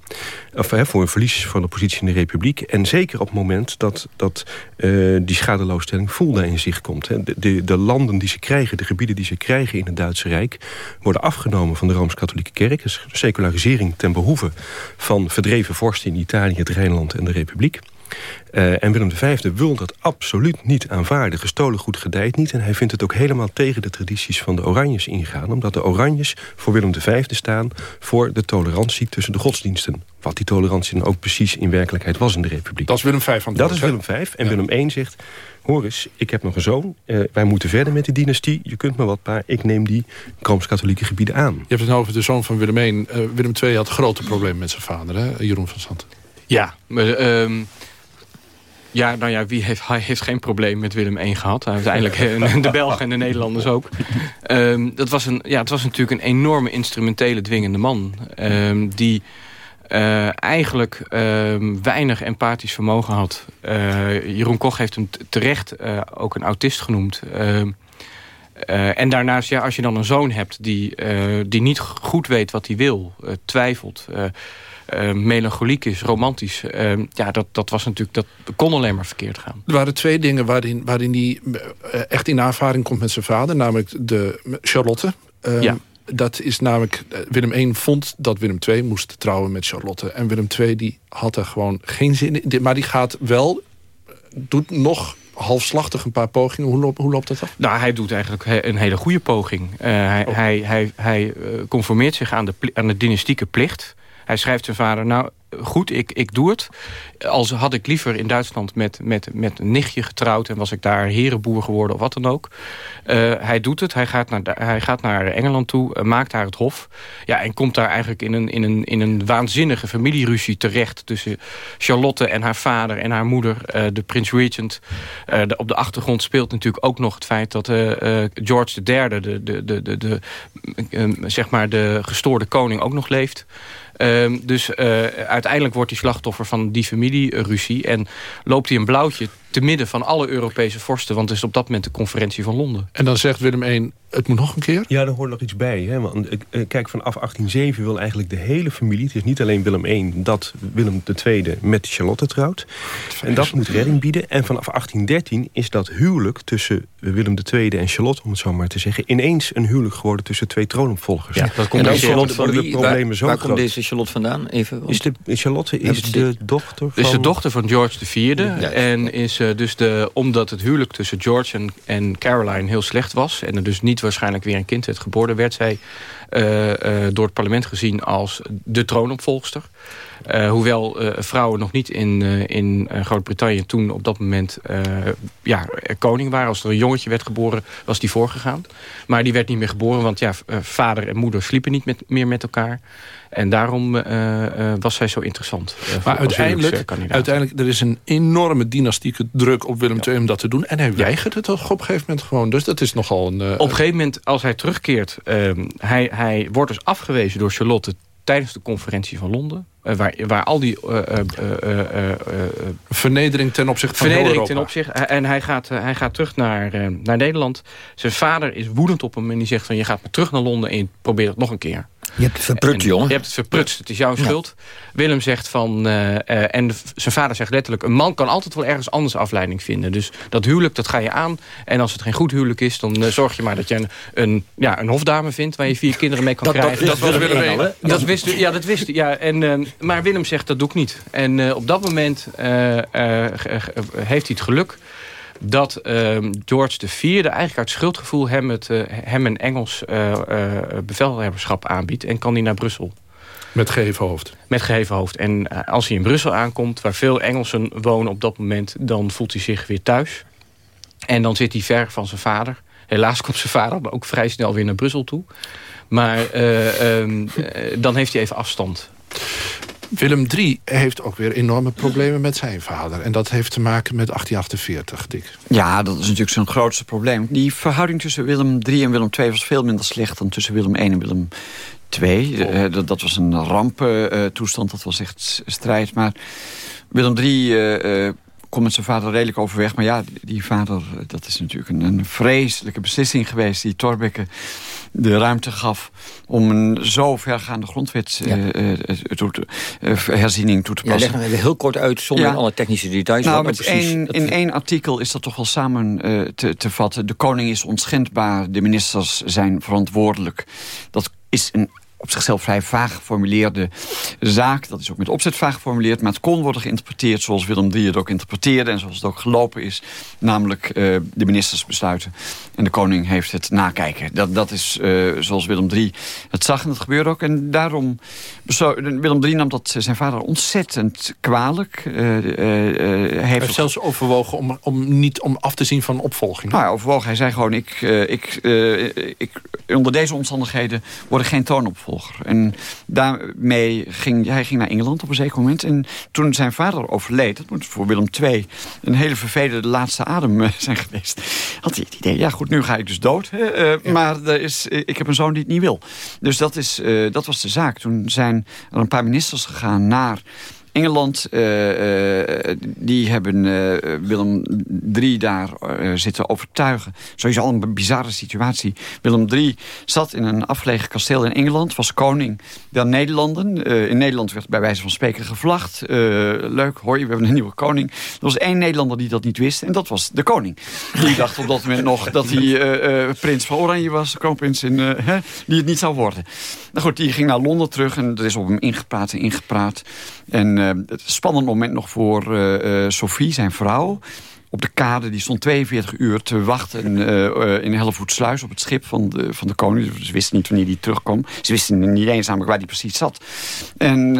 Of voor een verlies van de positie in de Republiek. En zeker op het moment dat, dat uh, die schadeloosstelling voelde in zicht komt. De, de, de, landen die ze krijgen, de gebieden die ze krijgen in het Duitse Rijk... worden afgenomen van de Rooms-Katholieke Kerk. Dus secularisering ten behoeve van verdreven vorsten in Italië, het Rijnland en de Republiek. Uh, en Willem V wil dat absoluut niet aanvaarden. Gestolen goed gedijt niet. En hij vindt het ook helemaal tegen de tradities van de Oranjes ingaan. Omdat de Oranjes voor Willem V staan voor de tolerantie tussen de godsdiensten. Wat die tolerantie dan ook precies in werkelijkheid was in de Republiek. Dat is Willem V van Dat is Willem V. En ja. Willem I zegt, hoor eens, ik heb nog een zoon. Uh, wij moeten verder met die dynastie. Je kunt me wat, maar ik neem die Rooms-Katholieke gebieden aan. Je hebt het nou over de zoon van Willem I. Uh, Willem II had grote problemen met zijn vader, hè? Jeroen van Sant. Ja, maar... Um ja, nou ja, wie heeft, hij heeft geen probleem met Willem I gehad. Uiteindelijk de Belgen en de Nederlanders ook. Um, dat was een, ja, het was natuurlijk een enorme instrumentele dwingende man. Um, die uh, eigenlijk um, weinig empathisch vermogen had. Uh, Jeroen Koch heeft hem terecht uh, ook een autist genoemd. en daarnaast, ja, als je dan een zoon hebt die, die niet goed weet wat hij wil, twijfelt uh, melancholiek is, romantisch. Uh, ja, dat, dat was natuurlijk, dat kon alleen maar verkeerd gaan. Er waren twee dingen waarin, waarin hij eh, echt in aanvaring komt met zijn vader. Namelijk de Charlotte. Ja. Dat is namelijk, Willem I vond dat Willem II moest trouwen met Charlotte. En Willem II die had er gewoon geen zin in. Maar die gaat wel, doet nog halfslachtig een paar pogingen. Hoe, loop, hoe loopt dat af? Nou, hij doet eigenlijk een hele goede poging. Uh, hij, oh. hij, hij, hij conformeert zich aan de, aan de dynastieke plicht. Hij schrijft zijn vader, nou goed, ik, ik doe het. Als had ik liever in Duitsland met, met, met een nichtje getrouwd... en was ik daar herenboer geworden of wat dan ook. Uh, hij doet het, hij gaat naar, hij gaat naar Engeland toe, uh, maakt daar het hof. Ja, en komt daar eigenlijk in een, in een, in een waanzinnige familieruzie terecht... tussen Charlotte en haar vader en haar moeder, uh, de prins regent. Op de achtergrond speelt natuurlijk ook nog het feit... dat George III, de, de, de, de, de zeg maar de gestoorde koning, ook nog leeft... Um, dus uh, uiteindelijk wordt hij slachtoffer van die familieruzie... en loopt hij een blauwtje te midden van alle Europese vorsten. Want het is op dat moment de conferentie van Londen. En dan zegt Willem I, het moet nog een keer? Ja, daar hoort nog iets bij. Hè? Want, eh, kijk, vanaf 1807 wil eigenlijk de hele familie... het is niet alleen Willem I, dat Willem II met Charlotte trouwt. En dat moet redding bieden. En vanaf 1813 is dat huwelijk tussen Willem II en Charlotte... om het zo maar te zeggen, ineens een huwelijk geworden... tussen twee troonopvolgers. Ja, dat komt en dan Charlotte van wie, problemen waar, zo waar komt deze Charlotte vandaan? Even, is de, Charlotte is de dochter van... Is de dochter van George IV. en is uh, dus de, omdat het huwelijk tussen George en, Caroline heel slecht was... en er dus niet waarschijnlijk weer een kind werd geboren... werd zij uh, uh, door het parlement gezien als de troonopvolgster. Hoewel vrouwen nog niet in, in Groot-Brittannië toen op dat moment ja, koning waren. Als er een jongetje werd geboren, was die voorgegaan. Maar die werd niet meer geboren, want ja, vader en moeder sliepen niet meer met elkaar. En daarom uh, uh, was zij zo interessant. Uh, maar uiteindelijk, uiteindelijk, er is een enorme dynastieke druk op Willem II om dat te doen. En hij weigert het toch op een gegeven moment gewoon. Dus dat is nogal een... op een gegeven moment, als hij terugkeert... Ehm, hij, hij wordt dus afgewezen door Charlotte tijdens de conferentie van Londen. Waar, waar al die uh, uh, vernedering ten opzichte van vernedering ten opzichte en hij gaat, hij gaat terug naar, naar Nederland. Zijn vader is woedend op hem en die zegt van je gaat maar terug naar Londen en probeer het nog een keer. Je hebt het verprutst, jongen. Je hebt het verprutst, het is jouw schuld. Willem zegt van... Uh, uh, en zijn vader zegt letterlijk... een man kan altijd wel ergens anders afleiding vinden. Dus dat huwelijk, dat ga je aan. En als het geen goed huwelijk is... dan uh, zorg je maar dat je een, een, ja, een hofdame vindt... waar je vier kinderen mee kan dat, krijgen. Dat, dat, Willem al, Dat wist ja, dat wist ja. En, maar Willem zegt, dat doe ik niet. En op dat moment heeft hij het geluk dat uh, George IV eigenlijk uit schuldgevoel hem, het, uh, hem een Engels uh, bevelhebberschap aanbiedt... en kan hij naar Brussel. Met geheven hoofd? Met geheven hoofd. En als hij in Brussel aankomt, waar veel Engelsen wonen op dat moment... dan voelt hij zich weer thuis. En dan zit hij ver van zijn vader. Helaas komt zijn vader ook vrij snel weer naar Brussel toe. Maar um, dan heeft hij even afstand. Willem III heeft ook weer enorme problemen met zijn vader. En dat heeft te maken met 1848, Dick. Ja, dat is natuurlijk zijn grootste probleem. Die verhouding tussen Willem III en Willem II was veel minder slecht... dan tussen Willem I en Willem II. Oh. Uh, dat, dat, was een rampentoestand, dat was echt strijd. Maar Willem III... Uh, komt met zijn vader redelijk overweg. Maar ja, die vader, dat is natuurlijk een, een vreselijke beslissing geweest... die Thorbecke de ruimte gaf om een zo vergaande grondwetsherziening uh, toe te passen. Ja, leg nog even heel kort uit, zonder ja. alle technische details. Nou, met één, in één artikel is dat toch wel samen te, te vatten. De koning is onschendbaar, de ministers zijn verantwoordelijk. Dat is een op zichzelf vrij vaag geformuleerde zaak. Dat is ook met opzet vaag geformuleerd. Maar het kon worden geïnterpreteerd zoals Willem III het ook interpreteerde... en zoals het ook gelopen is. Namelijk uh, de ministers besluiten. En de koning heeft het nakijken. Dat, dat is uh, zoals Willem III het zag en dat gebeurde ook. En daarom... Willem III nam dat zijn vader ontzettend kwalijk. Uh, heeft, heeft zelfs overwogen om, om niet om af te zien van opvolging. Nou, overwogen. Hij zei gewoon... Ik, ik, ik, onder deze omstandigheden worden geen toonopvolging en daarmee ging hij ging naar Engeland op een zeker moment. En toen zijn vader overleed, dat moet voor Willem II... een hele vervelende laatste adem eh, zijn geweest. Had hij het idee, ja goed, nu ga ik dus dood. Uh, Maar er is, uh, ik heb een zoon die het niet wil. Dus dat, is, dat was de zaak. Toen zijn er een paar ministers gegaan naar Engeland, uh, uh, die hebben uh, Willem III daar zitten overtuigen. Sowieso al een bizarre situatie. Willem III zat in een afgelegen kasteel in Engeland, was koning der Nederlanden. in Nederland werd bij wijze van spreken gevlacht. leuk, hoi, we hebben een nieuwe koning. Er was één Nederlander die dat niet wist en dat was de koning. Die dacht op dat moment nog dat hij prins van Oranje was, kroonprins, in, die het niet zou worden. Nou goed, die ging naar Londen terug en er is op hem ingepraat en ingepraat. En uh, het spannend moment nog voor uh, Sophie, zijn vrouw op de kade. Die stond 42 uur te wachten uh, in Hellevoetsluis op het schip van de, van de koning. Ze wisten niet wanneer die terugkwam. Ze wisten niet eens namelijk waar die precies zat. En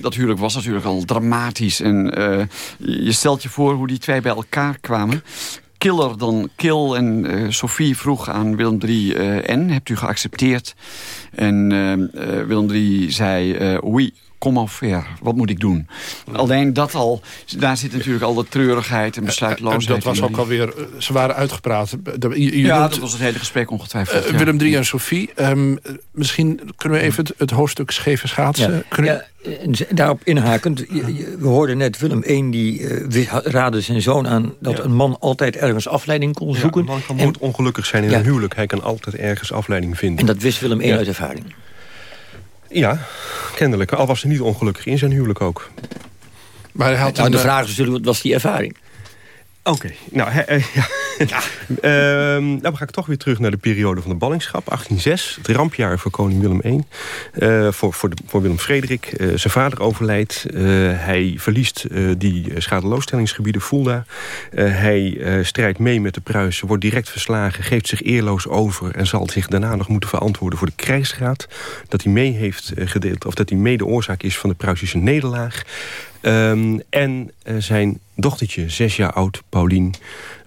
dat huwelijk was natuurlijk al dramatisch. En je stelt je voor hoe die twee bij elkaar kwamen killer dan kill. En Sophie vroeg aan Willem III en, hebt u geaccepteerd? En Willem III zei, oui, kom al ver. Wat moet ik doen? Alleen dat al, daar zit natuurlijk al de treurigheid en besluitloosheid. dat was ook alweer, ze waren uitgepraat. Je, ja, dat was het hele gesprek ongetwijfeld. Uh, Willem III en Sophie, um, misschien kunnen we even het, het hoofdstuk scheve schaatsen. Ja. daarop inhakend, we hoorden net Willem I, die uh, raadde zijn zoon aan... dat een man altijd ergens afleiding kon zoeken. Ja, een man kan nooit ongelukkig zijn in een huwelijk. Hij kan altijd ergens afleiding vinden. En dat wist Willem I uit ervaring? Ja, kennelijk. Al was hij niet ongelukkig in zijn huwelijk ook. Maar hij had nou, de vraag is natuurlijk, wat was die ervaring? Oké, nou, uh, ja. ja. dan ga ik toch weer terug naar de periode van de ballingschap. 1806, het rampjaar voor koning Willem I. Uh, voor, voor, de, voor Willem Frederik. Uh, zijn vader overlijdt. hij verliest die schadeloosstellingsgebieden Fulda. hij strijdt mee met de Pruisen, wordt direct verslagen... geeft zich eerloos over en zal zich daarna nog moeten verantwoorden... voor de krijgsraad. Dat hij mee heeft gedeeld, of dat hij mede oorzaak is van de Pruisische nederlaag. Um, en zijn dochtertje, zes jaar oud, Paulien,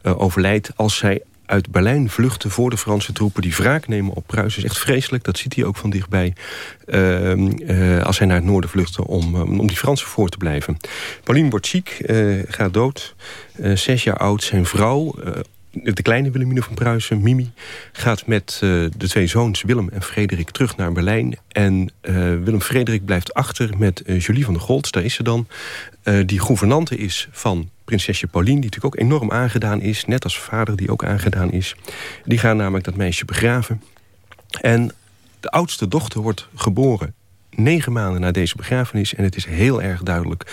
uh, overlijdt als zij uit Berlijn vluchten voor de Franse troepen... die wraak nemen op Pruisen. Is echt vreselijk, dat ziet hij ook van dichtbij. Uh, uh, als hij naar het noorden vluchten om, om die Fransen voor te blijven. Pauline wordt ziek, gaat dood. zes jaar oud, zijn vrouw de kleine Wilhelmine van Pruisen, Mimi... gaat met uh, de twee zoons Willem en Frederik terug naar Berlijn. En uh, Willem Frederik blijft achter met uh, Julie van der Goltz, daar is ze dan... die gouvernante is van prinsesje Pauline... die natuurlijk ook enorm aangedaan is, net als vader die ook aangedaan is. Die gaan namelijk dat meisje begraven. En de oudste dochter wordt geboren negen maanden na deze begrafenis. En het is heel erg duidelijk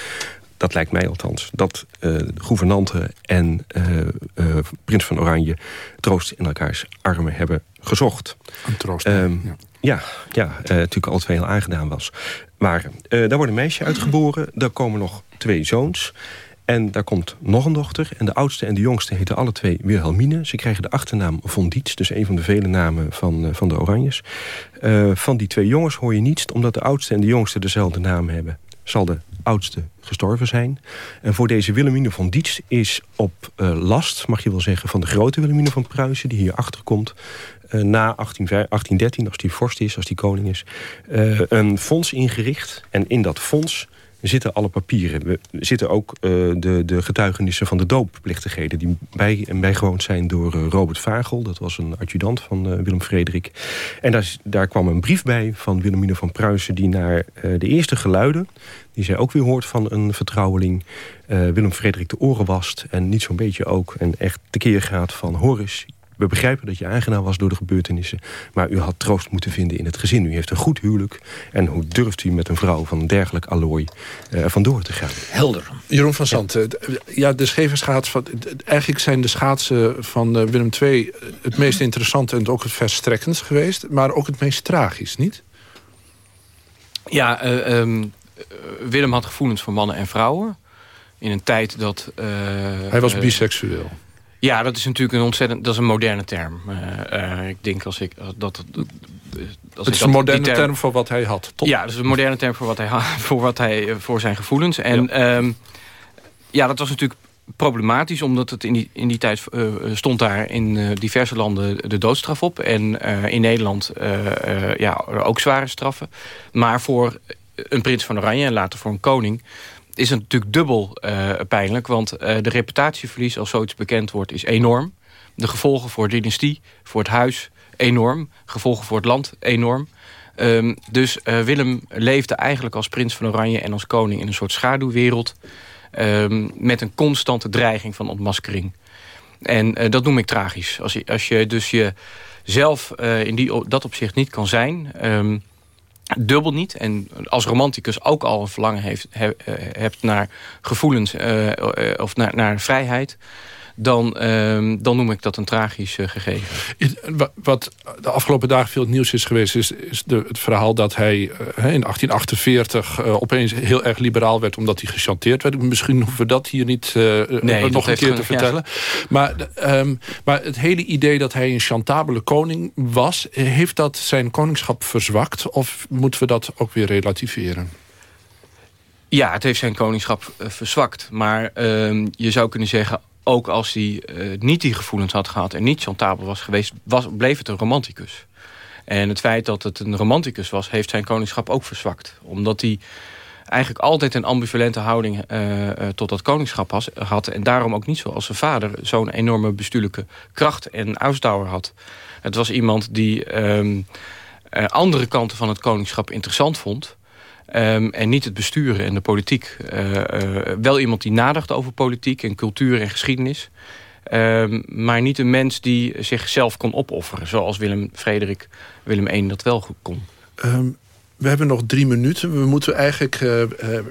dat lijkt mij althans, dat uh, de gouvernante en uh, uh, prins van Oranje troost in elkaars armen hebben gezocht. Een troost, um, ja. Ja, ja natuurlijk al twee heel aangedaan was. Waren. daar wordt een meisje uitgeboren, daar komen nog twee zoons. En daar komt nog een dochter. En de oudste en de jongste heten alle twee Wilhelmine. Ze krijgen de achternaam Von Dietz, dus een van de vele namen van, van de Oranjes. van die twee jongens hoor je niets, omdat de oudste en de jongste dezelfde naam hebben. Zal de oudste gestorven zijn. En voor deze Wilhelmine van Dietz is op uh, last, mag je wel zeggen... van de grote Wilhelmine van Pruisen, die hierachter komt... Uh, na 18, 1813, als die vorst is, als die koning is... Uh, een fonds ingericht. En in dat fonds zitten alle papieren. We zitten ook uh, de, de getuigenissen van de doopplichtigheden... die bij, en bijgewoond zijn door uh, Robert Vagel. Dat was een adjudant van uh, Willem Frederik. En daar, daar kwam een brief bij van Wilhelmine van Pruisen... die naar de eerste geluiden, die zij ook weer hoort van een vertrouweling... Willem Frederik de oren wast en niet zo'n beetje ook... en echt tekeer gaat van Horus, we begrijpen dat je aangedaan was door de gebeurtenissen... maar u had troost moeten vinden in het gezin. U heeft een goed huwelijk. En hoe durft u met een vrouw van een dergelijk allooi uh, vandoor te gaan? Helder. Jeroen van Sant, ja, ja de scheverschaats van, eigenlijk zijn de schaatsen van uh, Willem II... het meest interessante en ook het verstrekkendst geweest... maar ook het meest tragisch, niet? Ja, uh, um, Willem had gevoelens voor mannen en vrouwen... in een tijd dat... Hij was biseksueel. Ja, dat is natuurlijk een ontzettend, dat is een moderne term. Uh, uh, ik denk als ik dat. Als het is een moderne term, term, voor wat hij had. Top. Ja, dat is een moderne term voor wat hij voor wat hij voor zijn gevoelens. En ja, um, ja dat was natuurlijk problematisch, omdat het in die, in die tijd uh, stond daar in uh, diverse landen de doodstraf op. En uh, in Nederland ja, ook zware straffen. Maar voor een prins van Oranje en later voor een koning is natuurlijk dubbel uh, pijnlijk. Want uh, de reputatieverlies als zoiets bekend wordt is enorm. De gevolgen voor de dynastie, voor het huis, enorm. Gevolgen voor het land, enorm. Um, dus uh, Willem leefde eigenlijk als prins van Oranje en als koning... in een soort schaduwwereld um, met een constante dreiging van ontmaskering. En dat noem ik tragisch. Als je, als je dus jezelf in die, dat opzicht niet kan zijn... Um, dubbel niet. En als romanticus ook al een verlangen heeft, he, hebt naar gevoelens uh, of naar, naar vrijheid dan, uh, dan noem ik dat een tragisch uh, gegeven. Wat de afgelopen dagen veel nieuws is geweest... is, is de, het verhaal dat hij uh, in 1848 opeens heel erg liberaal werd... omdat hij gechanteerd werd. Misschien hoeven we dat hier niet nee, nog een keer te vertellen. Maar, um, maar het hele idee dat hij een chantabele koning was... heeft dat zijn koningschap verzwakt? Of moeten we dat ook weer relativeren? Ja, het heeft zijn koningschap verzwakt. Maar uh, je zou kunnen zeggen ook als hij uh, niet die gevoelens had gehad... en niet chantabel was geweest, was, bleef het een romanticus. En het feit dat het een romanticus was... heeft zijn koningschap ook verzwakt. Omdat hij eigenlijk altijd een ambivalente houding uh, uh, tot dat koningschap had. En daarom ook niet zoals zijn vader zo'n enorme bestuurlijke kracht en uitdauer had. Het was iemand die um, andere kanten van het koningschap interessant vond... Ehm, en niet het besturen en de politiek. wel iemand die nadacht over politiek en cultuur en geschiedenis. Ehm, maar niet een mens die zichzelf kon opofferen. Zoals Willem Frederik Willem I dat wel goed kon. Um, we hebben nog drie minuten. We moeten eigenlijk uh,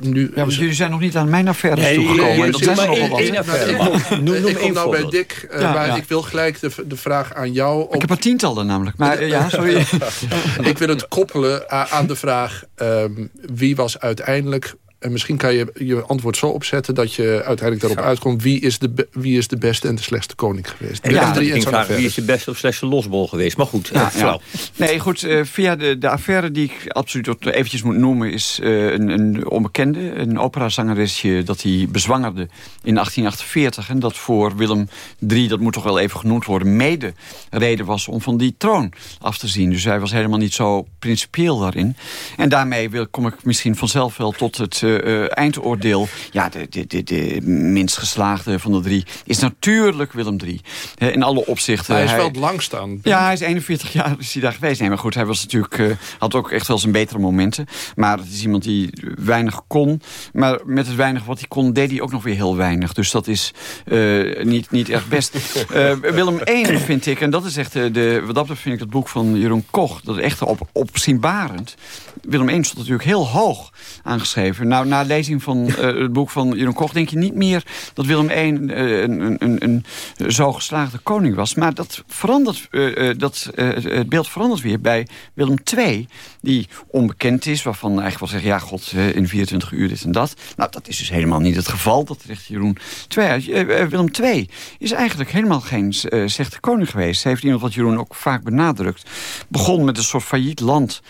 nu... Ja, want jullie zijn nog niet aan mijn affaire nee, toegekomen. Nee, dat zijn nog wel wat. Affaire. Noem, ik kom nou bij Dick, uh, ja, maar ja. ik wil gelijk de, de vraag aan jou... Op... Ik heb er tientallen namelijk, maar ja, sorry. ik wil het koppelen aan de vraag... Um, wie was uiteindelijk en misschien kan je je antwoord zo opzetten... dat je uiteindelijk daarop uitkomt... wie is, de, wie is de beste en de slechtste koning geweest? Ja, drie ik vragen, wie is de beste of slechtste losbol geweest? Maar goed, ja, ja. Nee, goed, uh, via de, de affaire die ik absoluut eventjes moet noemen... is uh, een, een onbekende, een operazangeresje... dat hij bezwangerde in 1848. En dat voor Willem III, dat moet toch wel even genoemd worden... mede reden was om van die troon af te zien. Dus hij was helemaal niet zo principieel daarin. En daarmee wil, kom ik misschien vanzelf wel tot het uh, eindoordeel... ja, de, de, de, de, minst geslaagde van de drie is natuurlijk Willem III. in alle opzichten. hij is wel lang staan. Ja, hij is 41 jaar is hij daar geweest. Nee, maar goed, hij was natuurlijk, uh, had ook echt wel zijn betere momenten. Maar het is iemand die weinig kon. Maar met het weinig wat hij kon, deed hij ook nog weer heel weinig. Dus dat is uh, niet, niet echt best. Willem I vind ik, en dat is echt... de, wat dat vind ik het boek van Jeroen Koch... dat is echt op, opzienbarend. Willem I stond natuurlijk heel hoog aangeschreven. Nou, na lezing van uh, het boek van Jeroen Koch... denk je niet meer dat Willem I uh, een, een, een, zo geslaagde koning was. Maar dat verandert, uh, dat, het beeld verandert weer bij Willem II... die onbekend is, waarvan eigenlijk wel zeggen... ja, god, in 24 uur dit en dat. Nou, dat is dus helemaal niet het geval. Dat zegt Jeroen II. Willem II is eigenlijk helemaal geen slechte koning geweest. Heeft iemand wat Jeroen ook vaak benadrukt. Begon met een soort failliet land.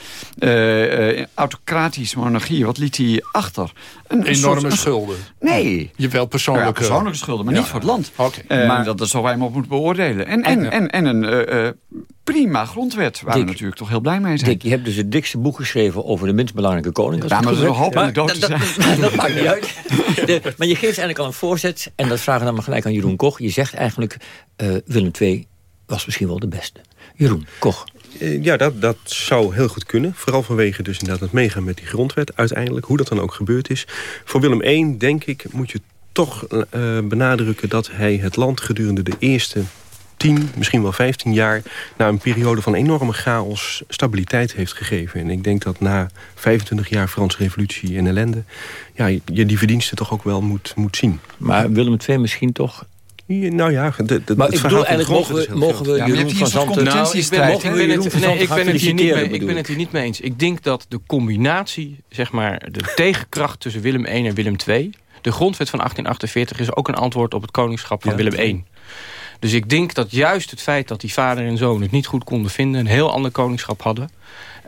autocratische monarchie. Wat liet hij achter? Een, Enorme schulden? Nee. Je wel persoonlijke... Ja, persoonlijke schulden, maar niet voor het land. Okay. Uh, maar dat is zo wij hem op moeten beoordelen. En, en, en, en een uh, prima grondwet, waar we natuurlijk toch heel blij mee zijn. Dick, je hebt dus het dikste boek geschreven over de minst belangrijke koning. Ja, maar dat is een hoop dat, dat, dat, maakt niet uit. De, maar je geeft eigenlijk al een voorzet, en dat vragen we dan maar gelijk aan Jeroen Koch. Je zegt eigenlijk, uh, Willem II was misschien wel de beste. Jeroen Koch. Eh, ja, dat, dat zou heel goed kunnen. Vooral vanwege dus inderdaad het meegaan met die grondwet uiteindelijk. Hoe dat dan ook gebeurd is. Voor Willem I, denk ik, moet je toch uh, benadrukken... dat hij het land gedurende de eerste 10, misschien wel 15 jaar... na een periode van enorme chaos stabiliteit heeft gegeven. En ik denk dat na 25 jaar Franse revolutie en ellende... Ja, je die verdiensten toch ook wel moet, moet zien. Maar Willem II misschien toch nou ja, de, de, maar ik bedoel eigenlijk, mogen we, mogen we ja, Jeroen van Zanten... Nou, ik ben, ik ben, het, nee, ik ben het hier niet mee, ik ben het hier niet mee eens. Ik denk dat de combinatie, zeg maar, de tegenkracht tussen Willem I en Willem II... de grondwet van 1848 is ook een antwoord op het koningschap van Willem I. Dus ik denk dat juist het feit dat die vader en zoon het niet goed konden vinden... een heel ander koningschap hadden...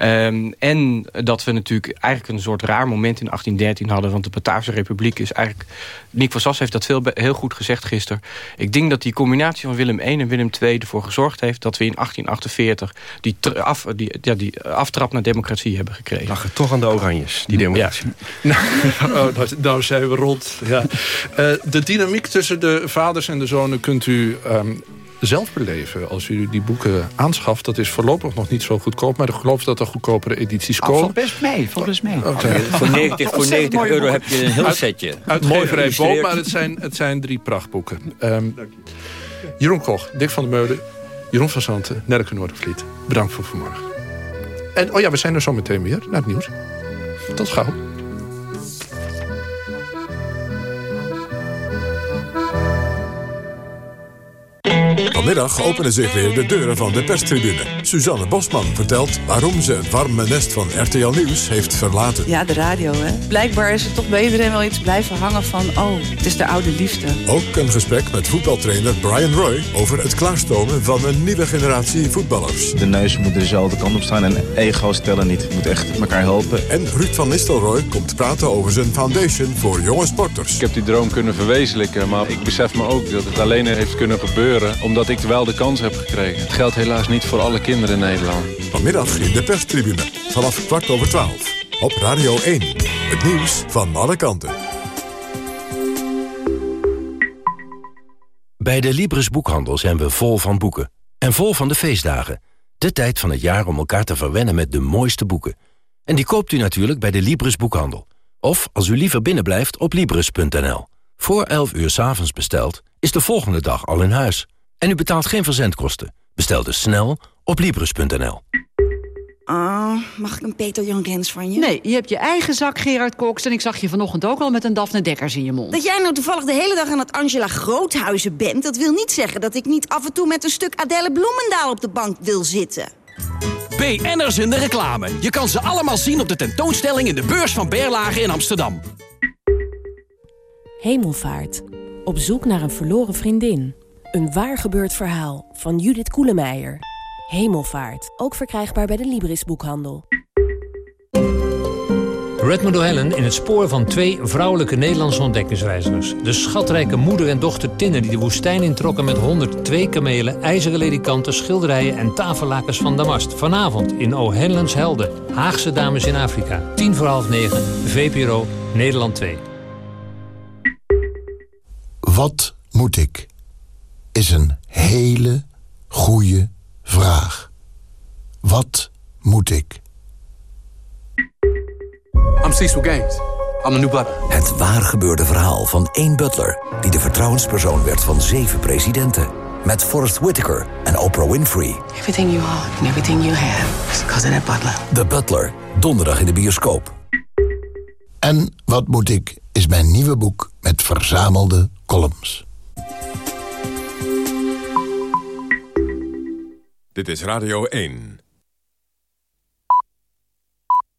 Um, en dat we natuurlijk eigenlijk een soort raar moment in 1813 hadden. Want de Bataafse Republiek is eigenlijk... Nick van Sass heeft dat veel, heel goed gezegd gisteren. Ik denk dat die combinatie van Willem I en Willem II ervoor gezorgd heeft... dat we in 1848 die, af, die, ja, die aftrap naar democratie hebben gekregen. Lag het toch aan de oranjes, die democratie. Ja. nou, nou, nou zijn we rond. Ja. Uh, de dynamiek tussen de vaders en de zonen kunt u... Um, zelf beleven als u die boeken aanschaft. Dat is voorlopig nog niet zo goedkoop. Maar ik geloof dat er goedkopere edities komen. valt best mee. Valt best mee. Okay. voor 90, voor 90 euro heb je een heel setje. Uitgeverij Boom, maar het zijn, het zijn drie prachtboeken. Um, Jeroen Koch, Dick van der Meulen, Jeroen van Santen, Nerke Noordervliet. Bedankt voor vanmorgen. En oh ja, we zijn er zo meteen weer naar het nieuws. Tot gauw. Vanmiddag openen zich weer de deuren van de perstribune. Suzanne Bosman vertelt waarom ze het warme nest van RTL Nieuws heeft verlaten. Ja, de radio, hè. Blijkbaar is er toch bij iedereen wel iets blijven hangen van... oh, het is de oude liefde. Ook een gesprek met voetbaltrainer Brian Roy... over het klaarstomen van een nieuwe generatie voetballers. De neuzen moeten dezelfde kant op staan en ego's tellen niet. Je moet echt elkaar helpen. En Ruud van Nistelrooy komt praten over zijn foundation voor jonge sporters. Ik heb die droom kunnen verwezenlijken, maar ik besef me ook dat het alleen heeft kunnen gebeuren... omdat ik wel de kans heb gekregen. Het geldt helaas niet voor alle kinderen in Nederland. Vanmiddag in de perstribune. Vanaf kwart over twaalf. Op Radio 1. Het nieuws van alle kanten. Bij de Libris Boekhandel zijn we vol van boeken. En vol van de feestdagen. De tijd van het jaar om elkaar te verwennen met de mooiste boeken. En die koopt u natuurlijk bij de Libris Boekhandel. Of, als u liever binnenblijft, op Libris.nl. Voor 11 uur s'avonds besteld, is de volgende dag al in huis. En u betaalt geen verzendkosten. Bestel dus snel op Libris.nl. Ah, mag ik een Peter Jan Rens van je? Nee, je hebt je eigen zak, Gerard Cox... en ik zag je vanochtend ook al met een Daphne Dekkers in je mond. Dat jij nou toevallig de hele dag aan het Angela Groothuizen bent... dat wil niet zeggen dat ik niet af en toe met een stuk Adelle Bloemendaal op de bank wil zitten. BN'ers in de reclame. Je kan ze allemaal zien op de tentoonstelling in de beurs van Berlage in Amsterdam. Hemelvaart. Op zoek naar een verloren vriendin. Een waar gebeurd verhaal van Judith Koelemeijer. Hemelvaart. Ook verkrijgbaar bij de Libris boekhandel. Redmond O'Hallen in het spoor van twee vrouwelijke Nederlandse ontdekkingsreizigers. De schatrijke moeder en dochter Tinne die de woestijn introkken met 102 kamelen, ijzeren ledikanten, schilderijen en tafellakens van Damast. Vanavond in O'Hallen's Helden. Haagse dames in Afrika. 10 voor half 9. VPRO Nederland 2. Wat moet ik? Is een hele goede vraag. Wat moet ik? I'm Cecil Gaines. I'm the new butler. Het waar gebeurde verhaal van één butler... die de vertrouwenspersoon werd van zeven presidenten. Met Forrest Whitaker en Oprah Winfrey. Everything you are and everything you have is because of that butler. The Butler, donderdag in de bioscoop. En wat moet ik is mijn nieuwe boek met verzamelde columns. Dit is Radio 1.